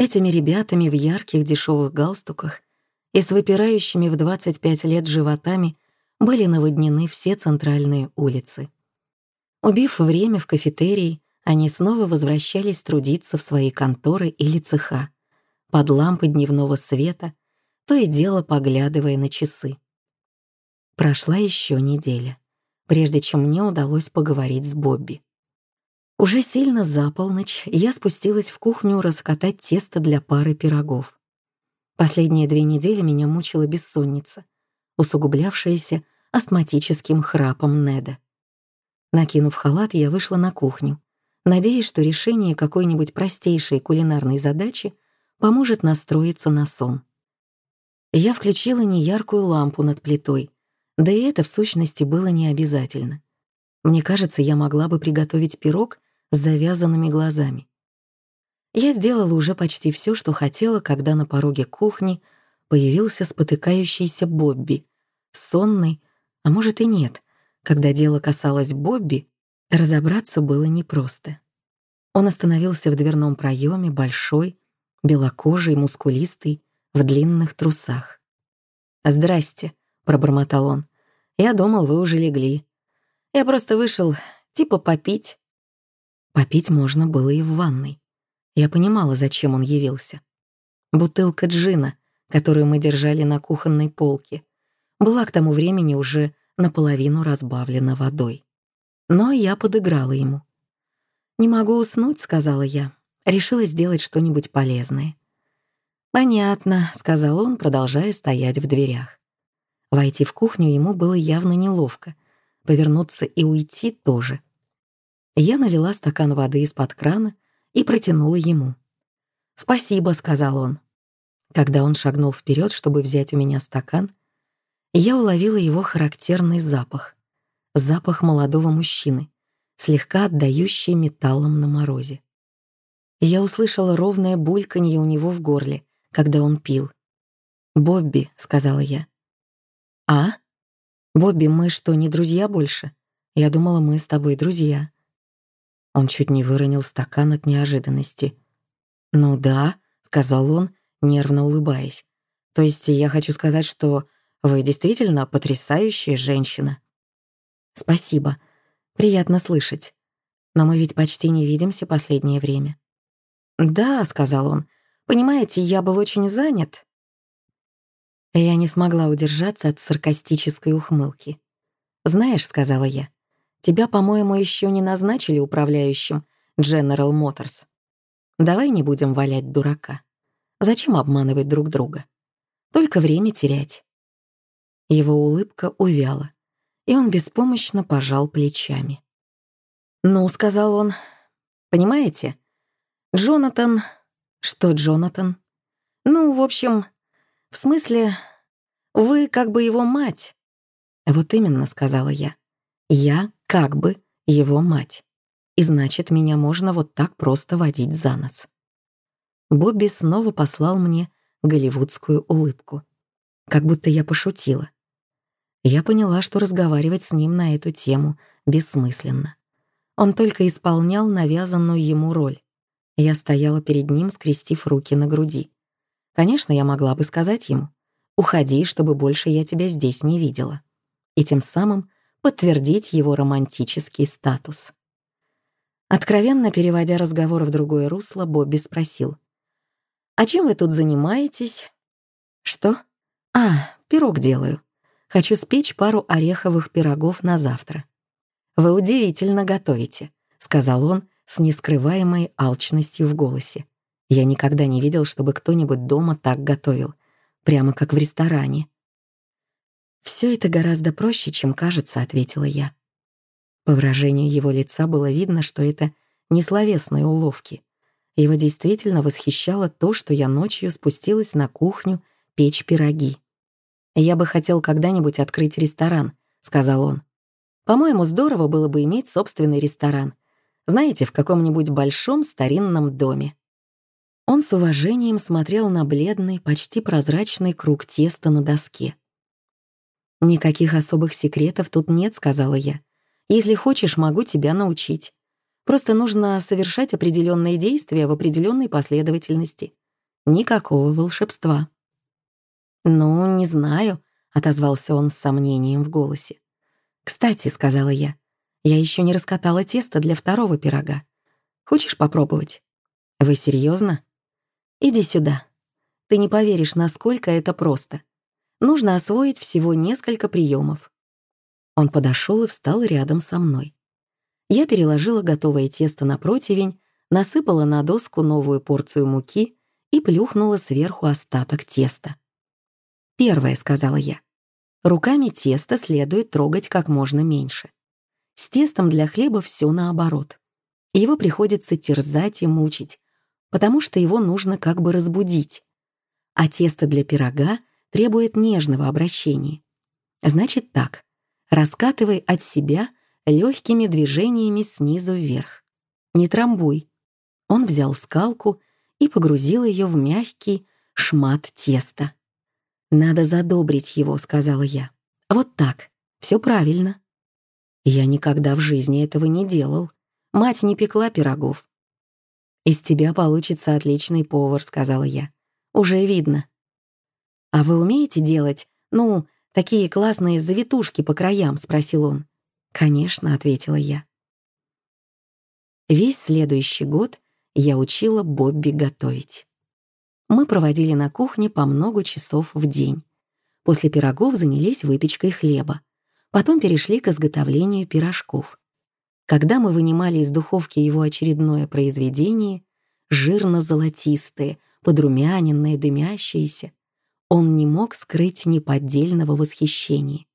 Этими ребятами в ярких дешевых галстуках и с выпирающими в 25 лет животами были наводнены все центральные улицы. Убив время в кафетерии, они снова возвращались трудиться в свои конторы или цеха, под лампы дневного света, то и дело поглядывая на часы. Прошла еще неделя, прежде чем мне удалось поговорить с Бобби. Уже сильно за полночь я спустилась в кухню раскатать тесто для пары пирогов. Последние две недели меня мучила бессонница, усугублявшаяся астматическим храпом Неда. Накинув халат, я вышла на кухню, надеясь, что решение какой-нибудь простейшей кулинарной задачи поможет настроиться на сон. Я включила неяркую лампу над плитой, да и это в сущности было не обязательно. Мне кажется, я могла бы приготовить пирог с завязанными глазами. Я сделала уже почти все, что хотела, когда на пороге кухни появился спотыкающийся Бобби, сонный, а может и нет. Когда дело касалось Бобби, разобраться было непросто. Он остановился в дверном проеме, большой, белокожий, мускулистый, в длинных трусах. «Здрасте», — пробормотал он. «Я думал, вы уже легли. Я просто вышел, типа, попить. Попить можно было и в ванной. Я понимала, зачем он явился. Бутылка джина, которую мы держали на кухонной полке, была к тому времени уже наполовину разбавлена водой. Но я подыграла ему. «Не могу уснуть», — сказала я. Решила сделать что-нибудь полезное. «Понятно», — сказал он, продолжая стоять в дверях. Войти в кухню ему было явно неловко. Повернуться и уйти тоже — я налила стакан воды из-под крана и протянула ему. «Спасибо», — сказал он. Когда он шагнул вперед, чтобы взять у меня стакан, я уловила его характерный запах. Запах молодого мужчины, слегка отдающий металлом на морозе. Я услышала ровное бульканье у него в горле, когда он пил. «Бобби», — сказала я. «А? Бобби, мы что, не друзья больше? Я думала, мы с тобой друзья». Он чуть не выронил стакан от неожиданности. «Ну да», — сказал он, нервно улыбаясь. «То есть я хочу сказать, что вы действительно потрясающая женщина». «Спасибо. Приятно слышать. Но мы ведь почти не видимся последнее время». «Да», — сказал он. «Понимаете, я был очень занят». Я не смогла удержаться от саркастической ухмылки. «Знаешь», — сказала я, Тебя, по-моему, еще не назначили управляющим General Motors. Давай не будем валять дурака. Зачем обманывать друг друга? Только время терять». Его улыбка увяла, и он беспомощно пожал плечами. «Ну», — сказал он, — «понимаете, Джонатан...» «Что Джонатан?» «Ну, в общем, в смысле, вы как бы его мать». «Вот именно», — сказала я. «Я как бы его мать. И значит, меня можно вот так просто водить за нос». Бобби снова послал мне голливудскую улыбку. Как будто я пошутила. Я поняла, что разговаривать с ним на эту тему бессмысленно. Он только исполнял навязанную ему роль. Я стояла перед ним, скрестив руки на груди. Конечно, я могла бы сказать ему, «Уходи, чтобы больше я тебя здесь не видела», и тем самым подтвердить его романтический статус. Откровенно переводя разговор в другое русло, Бобби спросил, «А чем вы тут занимаетесь?» «Что?» «А, пирог делаю. Хочу спечь пару ореховых пирогов на завтра». «Вы удивительно готовите», — сказал он с нескрываемой алчностью в голосе. Я никогда не видел, чтобы кто-нибудь дома так готовил, прямо как в ресторане. «Все это гораздо проще, чем кажется», — ответила я. По выражению его лица было видно, что это не словесные уловки. Его действительно восхищало то, что я ночью спустилась на кухню печь пироги. «Я бы хотел когда-нибудь открыть ресторан», — сказал он. «По-моему, здорово было бы иметь собственный ресторан. Знаете, в каком-нибудь большом старинном доме. Он с уважением смотрел на бледный, почти прозрачный круг теста на доске. «Никаких особых секретов тут нет», — сказала я. «Если хочешь, могу тебя научить. Просто нужно совершать определенные действия в определенной последовательности. Никакого волшебства». «Ну, не знаю», — отозвался он с сомнением в голосе. «Кстати», — сказала я, — «я еще не раскатала тесто для второго пирога. Хочешь попробовать?» «Вы серьезно? Иди сюда. Ты не поверишь, насколько это просто. Нужно освоить всего несколько приемов. Он подошел и встал рядом со мной. Я переложила готовое тесто на противень, насыпала на доску новую порцию муки и плюхнула сверху остаток теста. «Первое», — сказала я. Руками тесто следует трогать как можно меньше. С тестом для хлеба все наоборот. Его приходится терзать и мучить, потому что его нужно как бы разбудить. А тесто для пирога требует нежного обращения. Значит так, раскатывай от себя легкими движениями снизу вверх. Не трамбуй. Он взял скалку и погрузил ее в мягкий шмат теста. «Надо задобрить его», — сказала я. «Вот так. Все правильно». Я никогда в жизни этого не делал. Мать не пекла пирогов. «Из тебя получится отличный повар», — сказала я. «Уже видно». «А вы умеете делать, ну, такие классные завитушки по краям?» — спросил он. «Конечно», — ответила я. Весь следующий год я учила Бобби готовить. Мы проводили на кухне по много часов в день. После пирогов занялись выпечкой хлеба. Потом перешли к изготовлению пирожков. Когда мы вынимали из духовки его очередное произведение, жирно-золотистое, подрумяненное, дымящееся, он не мог скрыть неподдельного восхищения.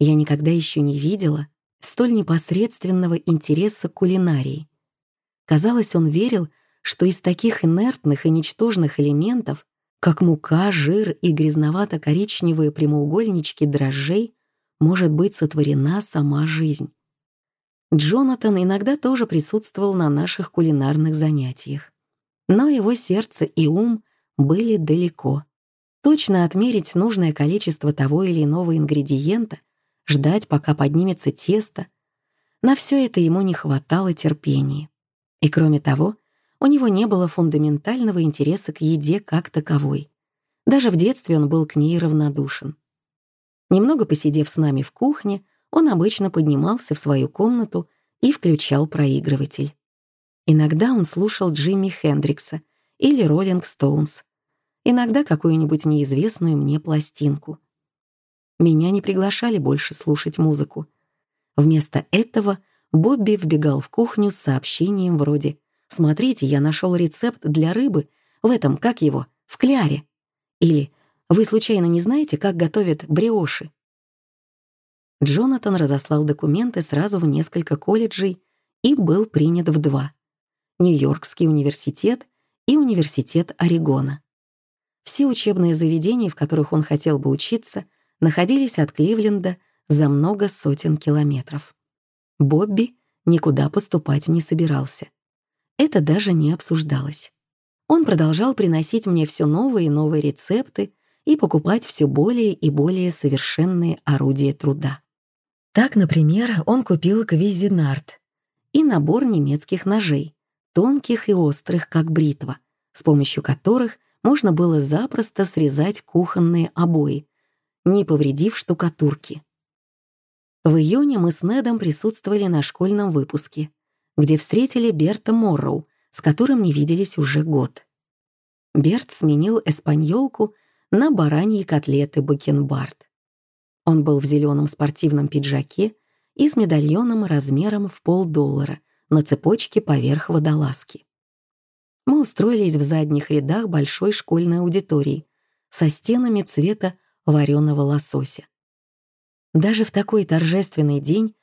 Я никогда еще не видела столь непосредственного интереса к кулинарии. Казалось, он верил, что из таких инертных и ничтожных элементов, как мука, жир и грязновато-коричневые прямоугольнички дрожжей, может быть сотворена сама жизнь. Джонатан иногда тоже присутствовал на наших кулинарных занятиях. Но его сердце и ум были далеко. Точно отмерить нужное количество того или иного ингредиента, ждать, пока поднимется тесто, на все это ему не хватало терпения. И кроме того, у него не было фундаментального интереса к еде как таковой. Даже в детстве он был к ней равнодушен. Немного посидев с нами в кухне, он обычно поднимался в свою комнату и включал проигрыватель. Иногда он слушал Джимми Хендрикса или Роллинг Стоунс, иногда какую-нибудь неизвестную мне пластинку. Меня не приглашали больше слушать музыку. Вместо этого Бобби вбегал в кухню с сообщением вроде «Смотрите, я нашел рецепт для рыбы в этом, как его, в кляре». Или Вы случайно не знаете, как готовят бриоши?» Джонатан разослал документы сразу в несколько колледжей и был принят в два — Нью-Йоркский университет и Университет Орегона. Все учебные заведения, в которых он хотел бы учиться, находились от Кливленда за много сотен километров. Бобби никуда поступать не собирался. Это даже не обсуждалось. Он продолжал приносить мне все новые и новые рецепты и покупать все более и более совершенные орудия труда. Так, например, он купил квизинард и набор немецких ножей, тонких и острых, как бритва, с помощью которых можно было запросто срезать кухонные обои, не повредив штукатурки. В июне мы с Недом присутствовали на школьном выпуске, где встретили Берта Морроу, с которым не виделись уже год. Берт сменил эспаньолку на бараньи котлеты бакенбард. Он был в зеленом спортивном пиджаке и с медальоном размером в полдоллара на цепочке поверх водолазки. Мы устроились в задних рядах большой школьной аудитории со стенами цвета вареного лосося. Даже в такой торжественный день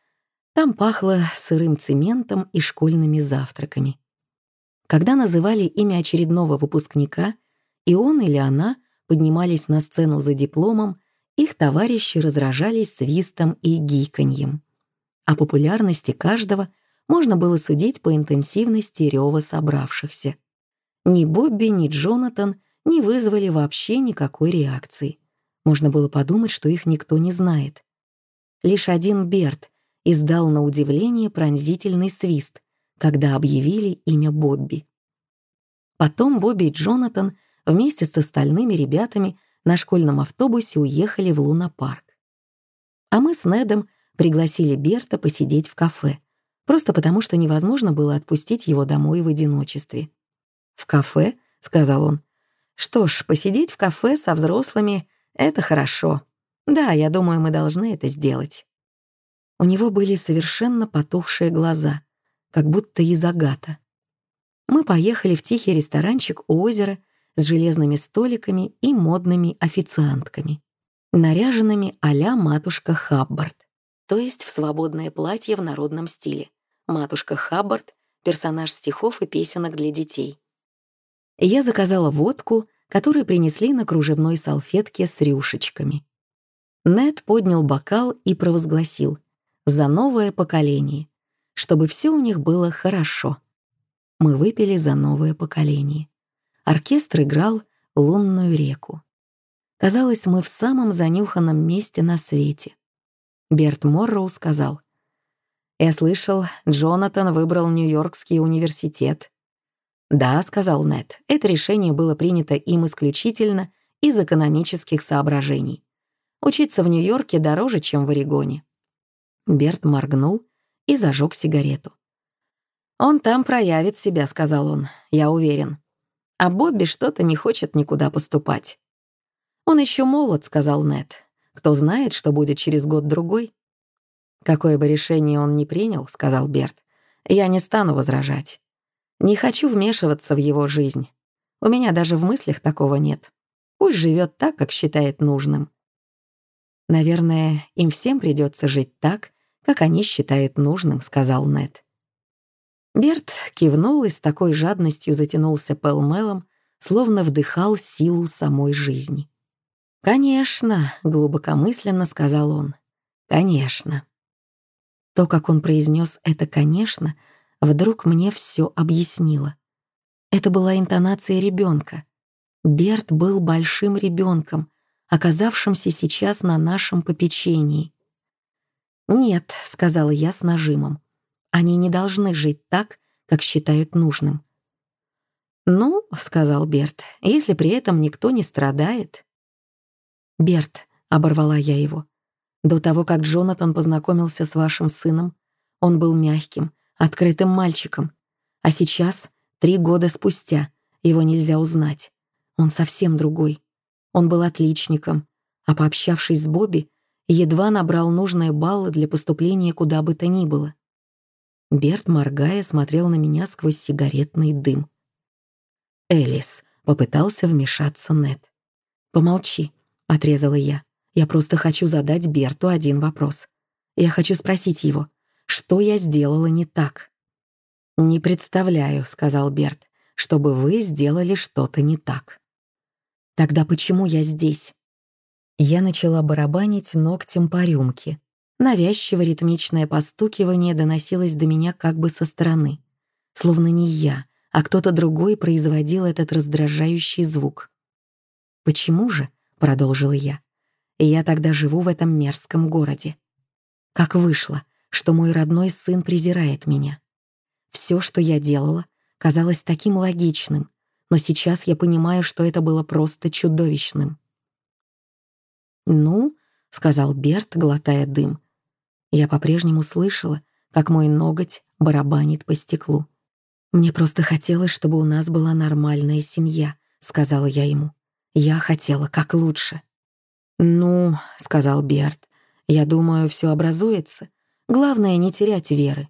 там пахло сырым цементом и школьными завтраками. Когда называли имя очередного выпускника, и он или она поднимались на сцену за дипломом, их товарищи разражались свистом и гиканьем. О популярности каждого можно было судить по интенсивности рева собравшихся. Ни Бобби, ни Джонатан не вызвали вообще никакой реакции. Можно было подумать, что их никто не знает. Лишь один Берт издал на удивление пронзительный свист, когда объявили имя Бобби. Потом Бобби и Джонатан вместе с остальными ребятами на школьном автобусе уехали в Луна-парк. А мы с Недом пригласили Берта посидеть в кафе, просто потому что невозможно было отпустить его домой в одиночестве. «В кафе?» — сказал он. «Что ж, посидеть в кафе со взрослыми — это хорошо. Да, я думаю, мы должны это сделать». У него были совершенно потухшие глаза, как будто из агата. Мы поехали в тихий ресторанчик у озера с железными столиками и модными официантками, наряженными а-ля матушка Хаббард, то есть в свободное платье в народном стиле. Матушка Хаббард — персонаж стихов и песенок для детей. Я заказала водку, которую принесли на кружевной салфетке с рюшечками. Нед поднял бокал и провозгласил «За новое поколение» чтобы все у них было хорошо. Мы выпили за новое поколение. Оркестр играл «Лунную реку». Казалось, мы в самом занюханном месте на свете. Берт Морроу сказал, «Я слышал, Джонатан выбрал Нью-Йоркский университет». «Да», — сказал Нед, — «это решение было принято им исключительно из экономических соображений. Учиться в Нью-Йорке дороже, чем в Орегоне». Берт моргнул и зажег сигарету. «Он там проявит себя», — сказал он, — «я уверен. А Бобби что-то не хочет никуда поступать». «Он еще молод», — сказал Нед. «Кто знает, что будет через год-другой?» «Какое бы решение он ни принял», — сказал Берт, — «я не стану возражать. Не хочу вмешиваться в его жизнь. У меня даже в мыслях такого нет. Пусть живет так, как считает нужным». Наверное, им всем придется жить так, как они считают нужным», — сказал Нед. Берт кивнул и с такой жадностью затянулся пэлмелом, словно вдыхал силу самой жизни. «Конечно», — глубокомысленно сказал он, — «конечно». То, как он произнес это «конечно», вдруг мне все объяснило. Это была интонация ребенка. Берт был большим ребенком, оказавшимся сейчас на нашем попечении. «Нет», — сказала я с нажимом, — «они не должны жить так, как считают нужным». «Ну», — сказал Берт, — «если при этом никто не страдает». «Берт», — оборвала я его, — «до того, как Джонатан познакомился с вашим сыном, он был мягким, открытым мальчиком, а сейчас, три года спустя, его нельзя узнать. Он совсем другой. Он был отличником, а пообщавшись с Бобби, едва набрал нужные баллы для поступления куда бы то ни было. Берт, моргая, смотрел на меня сквозь сигаретный дым. «Элис», — попытался вмешаться Нет. «Помолчи. — отрезала я. «Я просто хочу задать Берту один вопрос. Я хочу спросить его, что я сделала не так?» «Не представляю», — сказал Берт, «чтобы вы сделали что-то не так». «Тогда почему я здесь?» Я начала барабанить ногтем по рюмке. Навязчиво ритмичное постукивание доносилось до меня как бы со стороны. Словно не я, а кто-то другой производил этот раздражающий звук. «Почему же?» — продолжила я. «И я тогда живу в этом мерзком городе. Как вышло, что мой родной сын презирает меня? Все, что я делала, казалось таким логичным, но сейчас я понимаю, что это было просто чудовищным. «Ну», — сказал Берт, глотая дым. Я по-прежнему слышала, как мой ноготь барабанит по стеклу. «Мне просто хотелось, чтобы у нас была нормальная семья», — сказала я ему. «Я хотела как лучше». «Ну», — сказал Берт, — «я думаю, все образуется. Главное — не терять веры».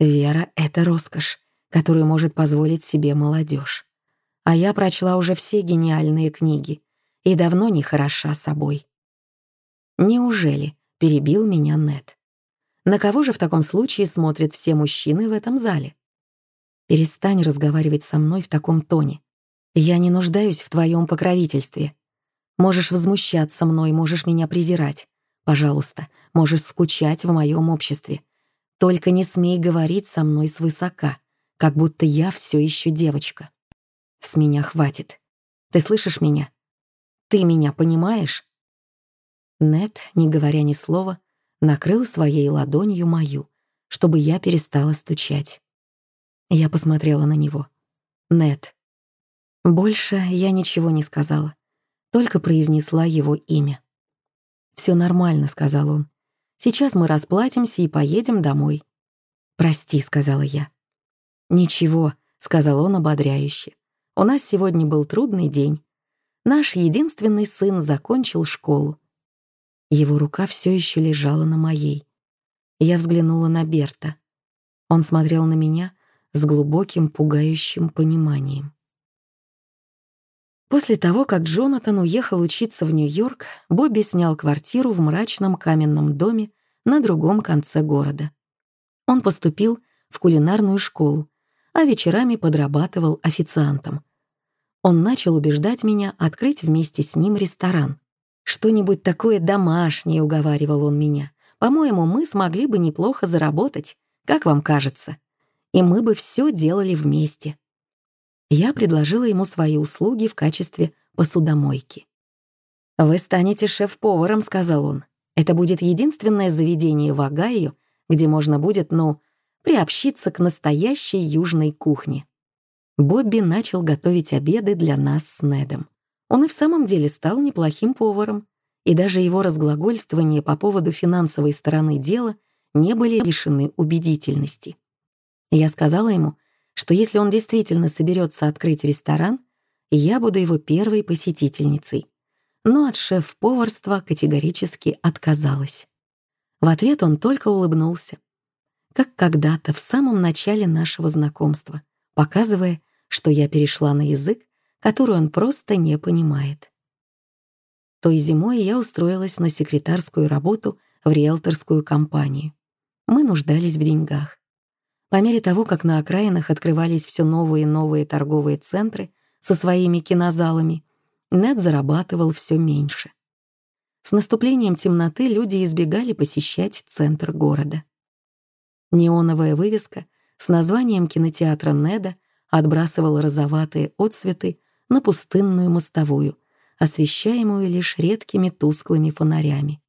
Вера — это роскошь, которую может позволить себе молодежь. А я прочла уже все гениальные книги и давно не хороша собой. «Неужели?» — перебил меня Нет. «На кого же в таком случае смотрят все мужчины в этом зале?» «Перестань разговаривать со мной в таком тоне. Я не нуждаюсь в твоем покровительстве. Можешь возмущаться мной, можешь меня презирать. Пожалуйста, можешь скучать в моем обществе. Только не смей говорить со мной свысока, как будто я все еще девочка. С меня хватит. Ты слышишь меня? Ты меня понимаешь?» Нет, не говоря ни слова, накрыл своей ладонью мою, чтобы я перестала стучать. Я посмотрела на него. Нет. Больше я ничего не сказала, только произнесла его имя. «Все нормально», — сказал он. «Сейчас мы расплатимся и поедем домой». «Прости», — сказала я. «Ничего», — сказал он ободряюще. «У нас сегодня был трудный день. Наш единственный сын закончил школу. Его рука все еще лежала на моей. Я взглянула на Берта. Он смотрел на меня с глубоким, пугающим пониманием. После того, как Джонатан уехал учиться в Нью-Йорк, Бобби снял квартиру в мрачном каменном доме на другом конце города. Он поступил в кулинарную школу, а вечерами подрабатывал официантом. Он начал убеждать меня открыть вместе с ним ресторан. «Что-нибудь такое домашнее», — уговаривал он меня. «По-моему, мы смогли бы неплохо заработать, как вам кажется? И мы бы все делали вместе». Я предложила ему свои услуги в качестве посудомойки. «Вы станете шеф-поваром», — сказал он. «Это будет единственное заведение в Огайо, где можно будет, ну, приобщиться к настоящей южной кухне». Бобби начал готовить обеды для нас с Недом. Он и в самом деле стал неплохим поваром, и даже его разглагольствования по поводу финансовой стороны дела не были лишены убедительности. Я сказала ему, что если он действительно соберется открыть ресторан, я буду его первой посетительницей. Но от шеф-поварства категорически отказалась. В ответ он только улыбнулся, как когда-то в самом начале нашего знакомства, показывая, что я перешла на язык, который он просто не понимает. Той зимой я устроилась на секретарскую работу в риэлторскую компанию. Мы нуждались в деньгах. По мере того, как на окраинах открывались все новые и новые торговые центры со своими кинозалами, Нед зарабатывал все меньше. С наступлением темноты люди избегали посещать центр города. Неоновая вывеска с названием кинотеатра Неда отбрасывал розоватые отсветы на пустынную мостовую, освещаемую лишь редкими тусклыми фонарями.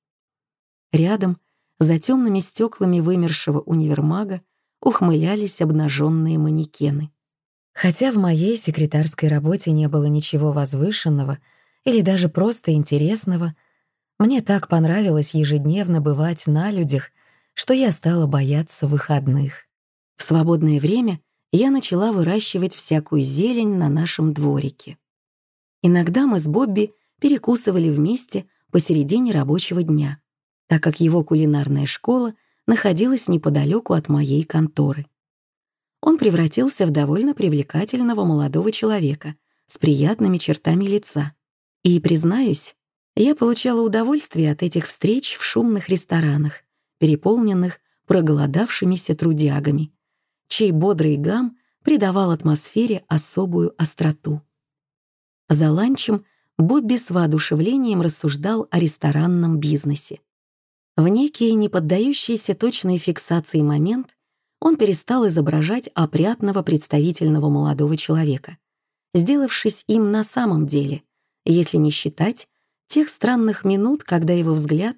Рядом, за темными стеклами вымершего универмага, ухмылялись обнаженные манекены. Хотя в моей секретарской работе не было ничего возвышенного или даже просто интересного, мне так понравилось ежедневно бывать на людях, что я стала бояться выходных. В свободное время я начала выращивать всякую зелень на нашем дворике. Иногда мы с Бобби перекусывали вместе посередине рабочего дня, так как его кулинарная школа находилась неподалеку от моей конторы. Он превратился в довольно привлекательного молодого человека с приятными чертами лица. И, признаюсь, Я получала удовольствие от этих встреч в шумных ресторанах, переполненных проголодавшимися трудягами, чей бодрый гам придавал атмосфере особую остроту. За ланчем Бобби с воодушевлением рассуждал о ресторанном бизнесе. В некий неподдающийся точной фиксации момент он перестал изображать опрятного представительного молодого человека, сделавшись им на самом деле, если не считать тех странных минут, когда его взгляд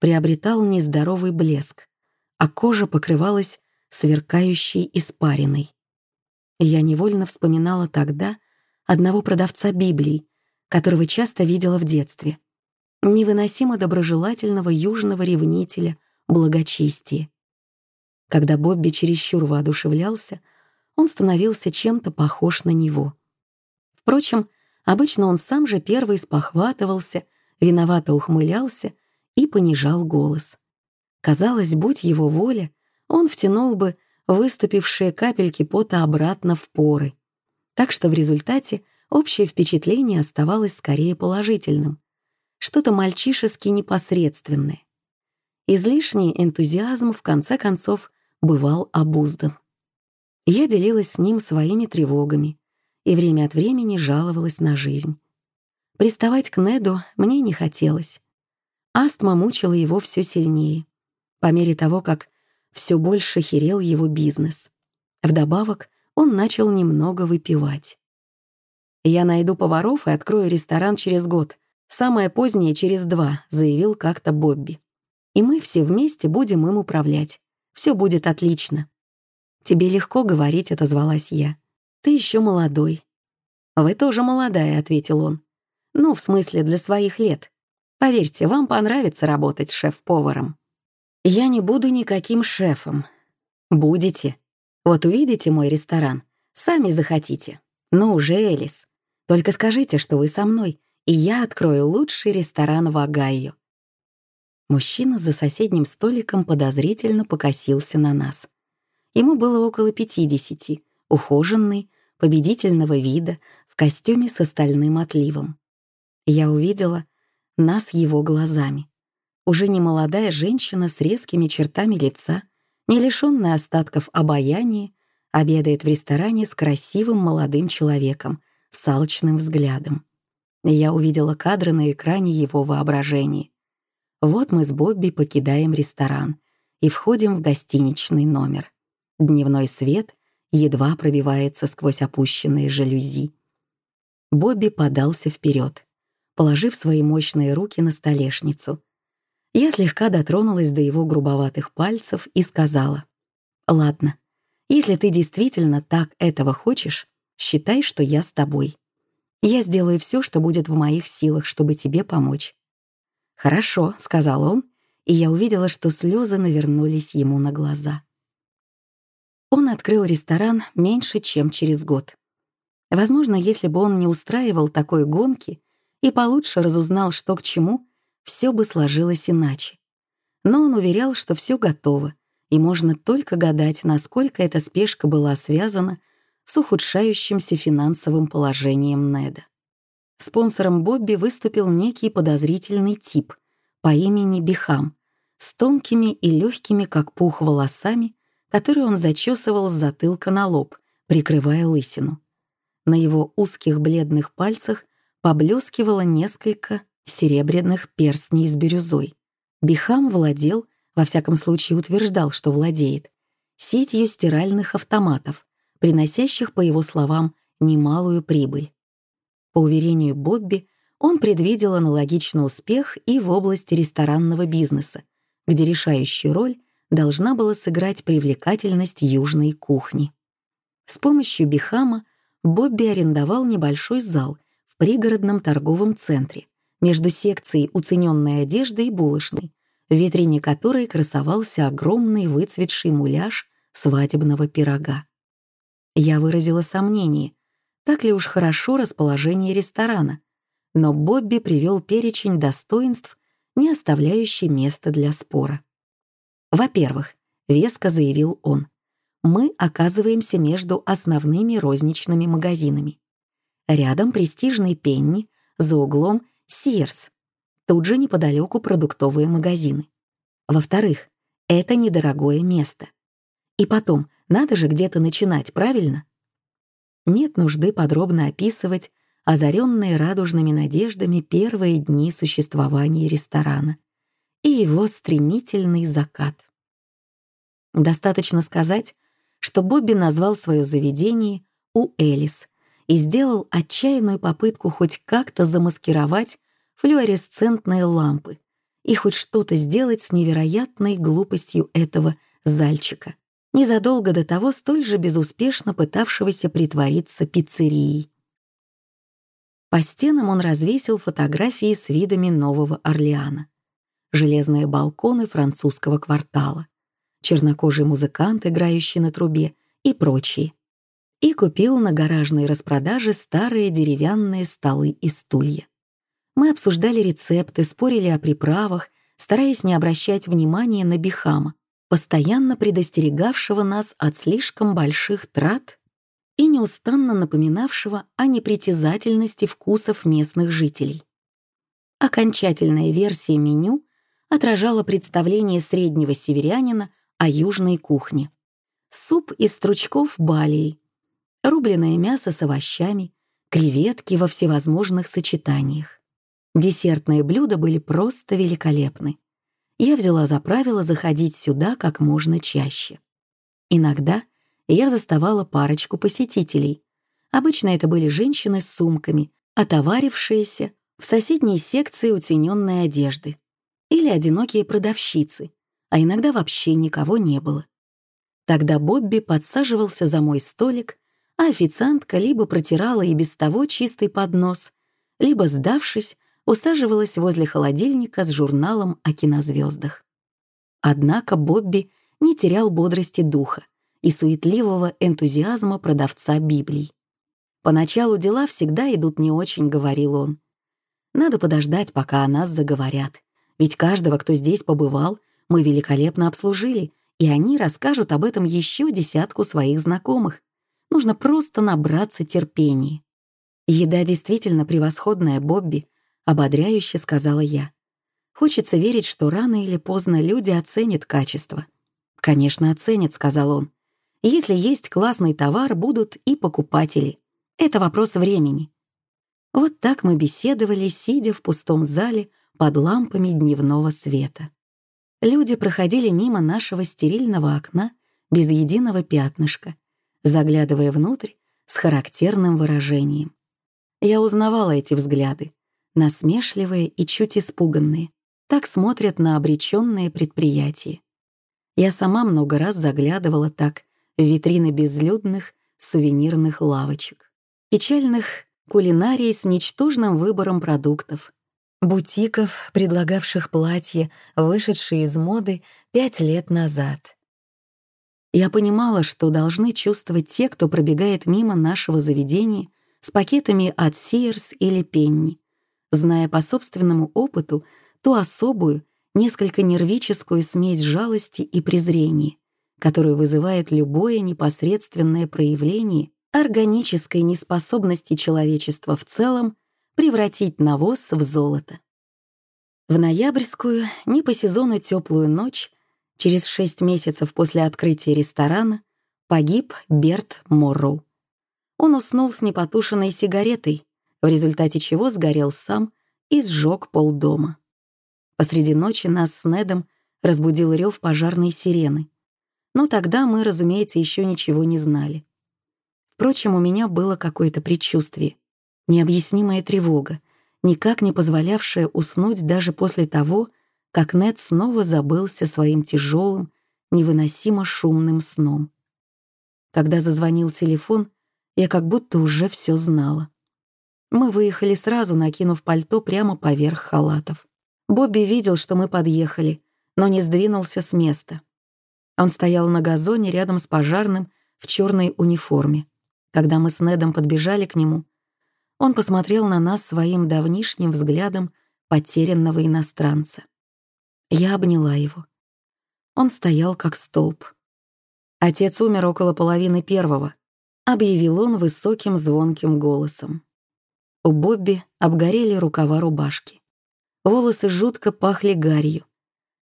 приобретал нездоровый блеск, а кожа покрывалась сверкающей испариной. Я невольно вспоминала тогда одного продавца Библий, которого часто видела в детстве, невыносимо доброжелательного южного ревнителя благочестия. Когда Бобби чересчур воодушевлялся, он становился чем-то похож на него. Впрочем, обычно он сам же первый спохватывался, виновато ухмылялся и понижал голос. Казалось, будь его воля, он втянул бы выступившие капельки пота обратно в поры. Так что в результате общее впечатление оставалось скорее положительным. Что-то мальчишески непосредственное. Излишний энтузиазм, в конце концов, бывал обуздан. Я делилась с ним своими тревогами и время от времени жаловалась на жизнь. Приставать к Неду мне не хотелось. Астма мучила его все сильнее, по мере того, как все больше херел его бизнес. Вдобавок, он начал немного выпивать. «Я найду поваров и открою ресторан через год, самое позднее через два», — заявил как-то Бобби. «И мы все вместе будем им управлять. Все будет отлично». «Тебе легко говорить», — отозвалась я. «Ты еще молодой». «Вы тоже молодая», — ответил он. «Ну, в смысле, для своих лет. Поверьте, вам понравится работать шеф-поваром». Я не буду никаким шефом. Будете. Вот увидите мой ресторан. Сами захотите. Ну уже, Элис. Только скажите, что вы со мной, и я открою лучший ресторан в Огайо. Мужчина за соседним столиком подозрительно покосился на нас. Ему было около пятидесяти, ухоженный, победительного вида, в костюме с остальным отливом. Я увидела нас его глазами уже не молодая женщина с резкими чертами лица, не лишённая остатков обаяния, обедает в ресторане с красивым молодым человеком, с алчным взглядом. Я увидела кадры на экране его воображения. Вот мы с Бобби покидаем ресторан и входим в гостиничный номер. Дневной свет едва пробивается сквозь опущенные жалюзи. Бобби подался вперед, положив свои мощные руки на столешницу, я слегка дотронулась до его грубоватых пальцев и сказала, «Ладно, если ты действительно так этого хочешь, считай, что я с тобой. Я сделаю все, что будет в моих силах, чтобы тебе помочь». «Хорошо», — сказал он, и я увидела, что слезы навернулись ему на глаза. Он открыл ресторан меньше, чем через год. Возможно, если бы он не устраивал такой гонки и получше разузнал, что к чему, все бы сложилось иначе. Но он уверял, что все готово, и можно только гадать, насколько эта спешка была связана с ухудшающимся финансовым положением Неда. Спонсором Бобби выступил некий подозрительный тип по имени Бихам с тонкими и легкими, как пух, волосами, которые он зачесывал с затылка на лоб, прикрывая лысину. На его узких бледных пальцах поблескивало несколько серебряных перстней с бирюзой. Бихам владел, во всяком случае утверждал, что владеет, сетью стиральных автоматов, приносящих, по его словам, немалую прибыль. По уверению Бобби, он предвидел аналогичный успех и в области ресторанного бизнеса, где решающую роль должна была сыграть привлекательность южной кухни. С помощью Бихама Бобби арендовал небольшой зал в пригородном торговом центре, между секцией уцененной одежды и булочной, в витрине которой красовался огромный выцветший муляж свадебного пирога. Я выразила сомнение, так ли уж хорошо расположение ресторана, но Бобби привел перечень достоинств, не оставляющий места для спора. Во-первых, веско заявил он, мы оказываемся между основными розничными магазинами. Рядом престижный Пенни, за углом Сирс. Тут же неподалеку продуктовые магазины. Во-вторых, это недорогое место. И потом, надо же где-то начинать, правильно? Нет нужды подробно описывать озаренные радужными надеждами первые дни существования ресторана и его стремительный закат. Достаточно сказать, что Бобби назвал свое заведение «У Элис» и сделал отчаянную попытку хоть как-то замаскировать флюоресцентные лампы и хоть что-то сделать с невероятной глупостью этого зальчика, незадолго до того столь же безуспешно пытавшегося притвориться пиццерией. По стенам он развесил фотографии с видами Нового Орлеана, железные балконы французского квартала, чернокожий музыкант, играющий на трубе и прочие. И купил на гаражной распродаже старые деревянные столы и стулья. Мы обсуждали рецепты, спорили о приправах, стараясь не обращать внимания на Бихама, постоянно предостерегавшего нас от слишком больших трат и неустанно напоминавшего о непритязательности вкусов местных жителей. Окончательная версия меню отражала представление среднего северянина о южной кухне. Суп из стручков балии, рубленое мясо с овощами, креветки во всевозможных сочетаниях. Десертные блюда были просто великолепны. Я взяла за правило заходить сюда как можно чаще. Иногда я заставала парочку посетителей. Обычно это были женщины с сумками, отоварившиеся в соседней секции уцененной одежды, или одинокие продавщицы, а иногда вообще никого не было. Тогда Бобби подсаживался за мой столик, а официантка либо протирала и без того чистый поднос, либо, сдавшись, усаживалась возле холодильника с журналом о кинозвездах. Однако Бобби не терял бодрости духа и суетливого энтузиазма продавца Библий. «Поначалу дела всегда идут не очень», — говорил он. «Надо подождать, пока о нас заговорят. Ведь каждого, кто здесь побывал, мы великолепно обслужили, и они расскажут об этом еще десятку своих знакомых. Нужно просто набраться терпения. Еда действительно превосходная, Бобби, ободряюще сказала я. Хочется верить, что рано или поздно люди оценят качество. Конечно, оценят, сказал он. Если есть классный товар, будут и покупатели. Это вопрос времени. Вот так мы беседовали, сидя в пустом зале под лампами дневного света. Люди проходили мимо нашего стерильного окна без единого пятнышка, заглядывая внутрь с характерным выражением. Я узнавала эти взгляды, насмешливые и чуть испуганные, так смотрят на обреченные предприятия. Я сама много раз заглядывала так в витрины безлюдных сувенирных лавочек, печальных кулинарий с ничтожным выбором продуктов, бутиков, предлагавших платья, вышедшие из моды пять лет назад. Я понимала, что должны чувствовать те, кто пробегает мимо нашего заведения с пакетами от Sears или Penny, зная по собственному опыту ту особую, несколько нервическую смесь жалости и презрения, которую вызывает любое непосредственное проявление органической неспособности человечества в целом превратить навоз в золото. В ноябрьскую, не по сезону теплую ночь, через шесть месяцев после открытия ресторана, погиб Берт Морроу. Он уснул с непотушенной сигаретой, в результате чего сгорел сам и сжег полдома. Посреди ночи нас с Недом разбудил рев пожарной сирены. Но тогда мы, разумеется, еще ничего не знали. Впрочем, у меня было какое-то предчувствие необъяснимая тревога, никак не позволявшая уснуть даже после того, как Нед снова забылся своим тяжелым, невыносимо шумным сном. Когда зазвонил телефон, я как будто уже все знала. Мы выехали сразу, накинув пальто прямо поверх халатов. Бобби видел, что мы подъехали, но не сдвинулся с места. Он стоял на газоне рядом с пожарным в черной униформе. Когда мы с Недом подбежали к нему, он посмотрел на нас своим давнишним взглядом потерянного иностранца. Я обняла его. Он стоял как столб. Отец умер около половины первого, объявил он высоким звонким голосом. У Бобби обгорели рукава рубашки. Волосы жутко пахли гарью.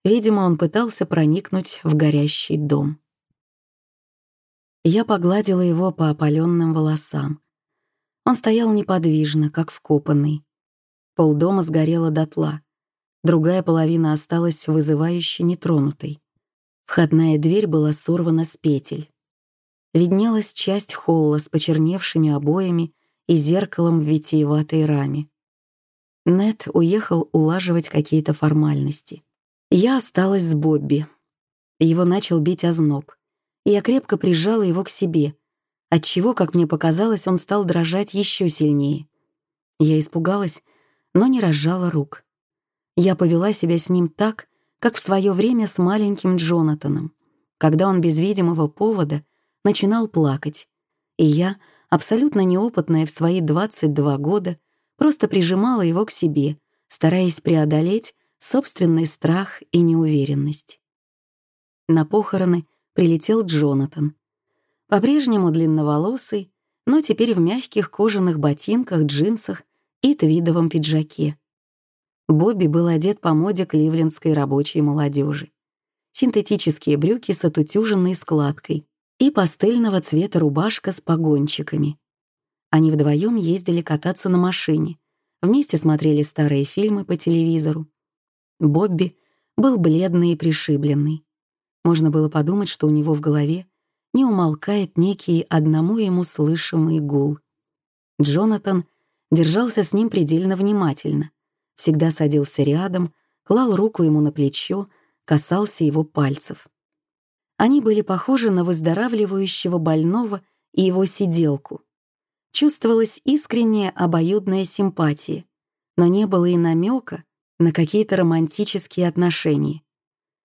Видимо, он пытался проникнуть в горящий дом. Я погладила его по опаленным волосам. Он стоял неподвижно, как вкопанный. Полдома сгорело дотла. Другая половина осталась вызывающе нетронутой. Входная дверь была сорвана с петель. Виднелась часть холла с почерневшими обоями и зеркалом в витиеватой раме. Нет уехал улаживать какие-то формальности. Я осталась с Бобби. Его начал бить озноб и я крепко прижала его к себе, отчего, как мне показалось, он стал дрожать еще сильнее. Я испугалась, но не разжала рук. Я повела себя с ним так, как в свое время с маленьким Джонатаном, когда он без видимого повода начинал плакать, и я, абсолютно неопытная в свои 22 года, просто прижимала его к себе, стараясь преодолеть собственный страх и неуверенность. На похороны прилетел Джонатан. По-прежнему длинноволосый, но теперь в мягких кожаных ботинках, джинсах и твидовом пиджаке. Бобби был одет по моде кливлендской рабочей молодежи. Синтетические брюки с отутюженной складкой и пастельного цвета рубашка с погончиками. Они вдвоем ездили кататься на машине, вместе смотрели старые фильмы по телевизору. Бобби был бледный и пришибленный. Можно было подумать, что у него в голове не умолкает некий одному ему слышимый гул. Джонатан держался с ним предельно внимательно, всегда садился рядом, клал руку ему на плечо, касался его пальцев. Они были похожи на выздоравливающего больного и его сиделку. Чувствовалась искренняя обоюдная симпатия, но не было и намека на какие-то романтические отношения.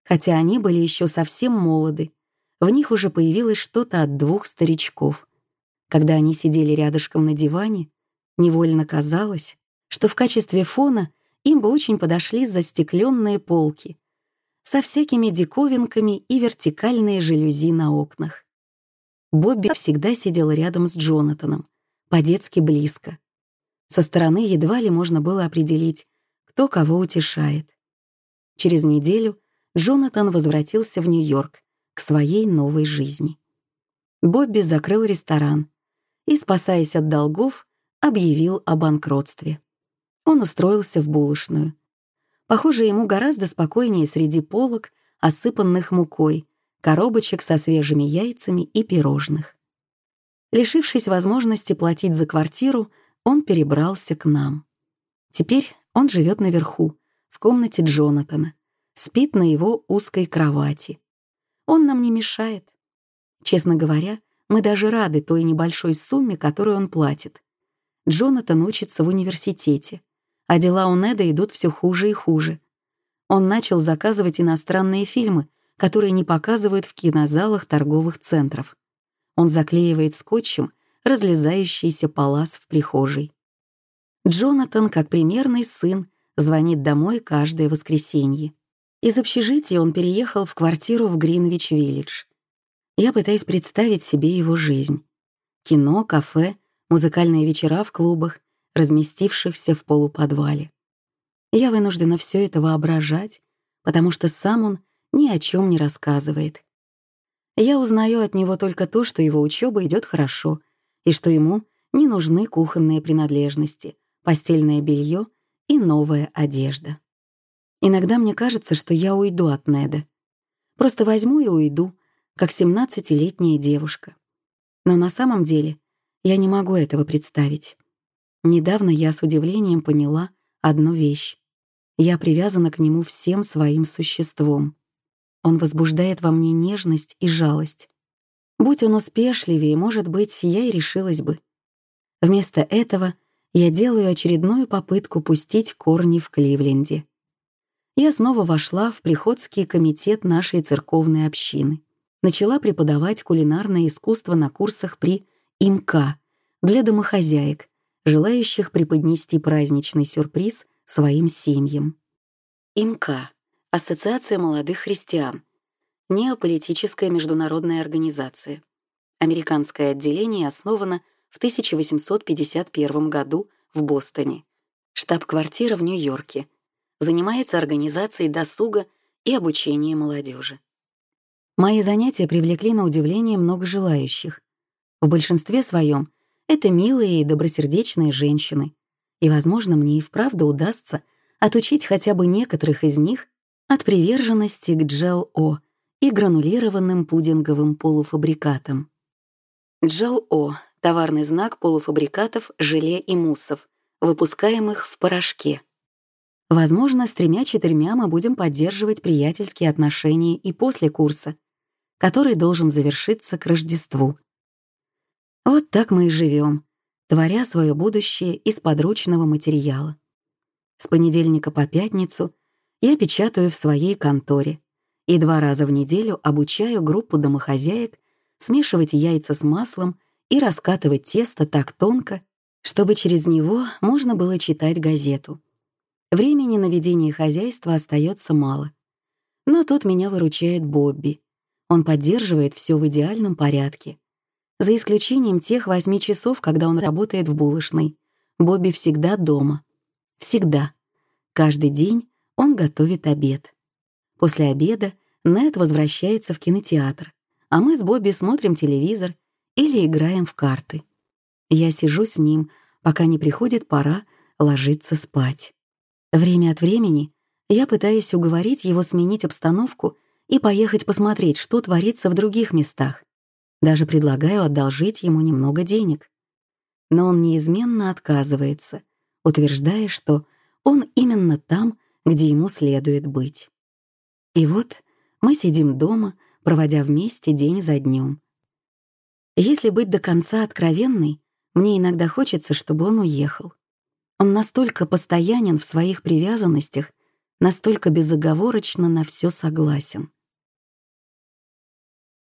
Хотя они были еще совсем молоды, в них уже появилось что-то от двух старичков. Когда они сидели рядышком на диване, невольно казалось, что в качестве фона им бы очень подошли застекленные полки со всякими диковинками и вертикальные жалюзи на окнах. Бобби всегда сидел рядом с Джонатаном, по-детски близко. Со стороны едва ли можно было определить, кто кого утешает. Через неделю Джонатан возвратился в Нью-Йорк к своей новой жизни. Бобби закрыл ресторан и, спасаясь от долгов, объявил о банкротстве. Он устроился в булочную. Похоже, ему гораздо спокойнее среди полок, осыпанных мукой, коробочек со свежими яйцами и пирожных. Лишившись возможности платить за квартиру, он перебрался к нам. Теперь он живет наверху, в комнате Джонатана, спит на его узкой кровати. Он нам не мешает. Честно говоря, мы даже рады той небольшой сумме, которую он платит. Джонатан учится в университете, а дела у Неда идут все хуже и хуже. Он начал заказывать иностранные фильмы, которые не показывают в кинозалах торговых центров. Он заклеивает скотчем разлезающийся палас в прихожей. Джонатан, как примерный сын, звонит домой каждое воскресенье. Из общежития он переехал в квартиру в Гринвич-Виллидж. Я пытаюсь представить себе его жизнь. Кино, кафе, музыкальные вечера в клубах, разместившихся в полуподвале. Я вынуждена все это воображать, потому что сам он ни о чем не рассказывает. Я узнаю от него только то, что его учеба идет хорошо, и что ему не нужны кухонные принадлежности, постельное белье и новая одежда. Иногда мне кажется, что я уйду от Неда. Просто возьму и уйду, как семнадцатилетняя девушка. Но на самом деле я не могу этого представить. Недавно я с удивлением поняла одну вещь. Я привязана к нему всем своим существом. Он возбуждает во мне нежность и жалость. Будь он успешливее, может быть, я и решилась бы. Вместо этого я делаю очередную попытку пустить корни в Кливленде я снова вошла в приходский комитет нашей церковной общины. Начала преподавать кулинарное искусство на курсах при ИМК для домохозяек, желающих преподнести праздничный сюрприз своим семьям. ИМК — Ассоциация молодых христиан, неополитическая международная организация. Американское отделение основано в 1851 году в Бостоне. Штаб-квартира в Нью-Йорке — занимается организацией досуга и обучением молодежи. Мои занятия привлекли на удивление много желающих. В большинстве своем это милые и добросердечные женщины, и, возможно, мне и вправду удастся отучить хотя бы некоторых из них от приверженности к Джел-О и гранулированным пудинговым полуфабрикатам. Джел-О — товарный знак полуфабрикатов, желе и муссов, выпускаемых в порошке. Возможно, с тремя-четырьмя мы будем поддерживать приятельские отношения и после курса, который должен завершиться к Рождеству. Вот так мы и живем, творя свое будущее из подручного материала. С понедельника по пятницу я печатаю в своей конторе и два раза в неделю обучаю группу домохозяек смешивать яйца с маслом и раскатывать тесто так тонко, чтобы через него можно было читать газету. Времени на ведение хозяйства остается мало. Но тут меня выручает Бобби. Он поддерживает все в идеальном порядке. За исключением тех восьми часов, когда он работает в булочной. Бобби всегда дома. Всегда. Каждый день он готовит обед. После обеда Нед возвращается в кинотеатр, а мы с Бобби смотрим телевизор или играем в карты. Я сижу с ним, пока не приходит пора ложиться спать. Время от времени я пытаюсь уговорить его сменить обстановку и поехать посмотреть, что творится в других местах. Даже предлагаю одолжить ему немного денег. Но он неизменно отказывается, утверждая, что он именно там, где ему следует быть. И вот мы сидим дома, проводя вместе день за днем. Если быть до конца откровенной, мне иногда хочется, чтобы он уехал. Он настолько постоянен в своих привязанностях, настолько безоговорочно на все согласен.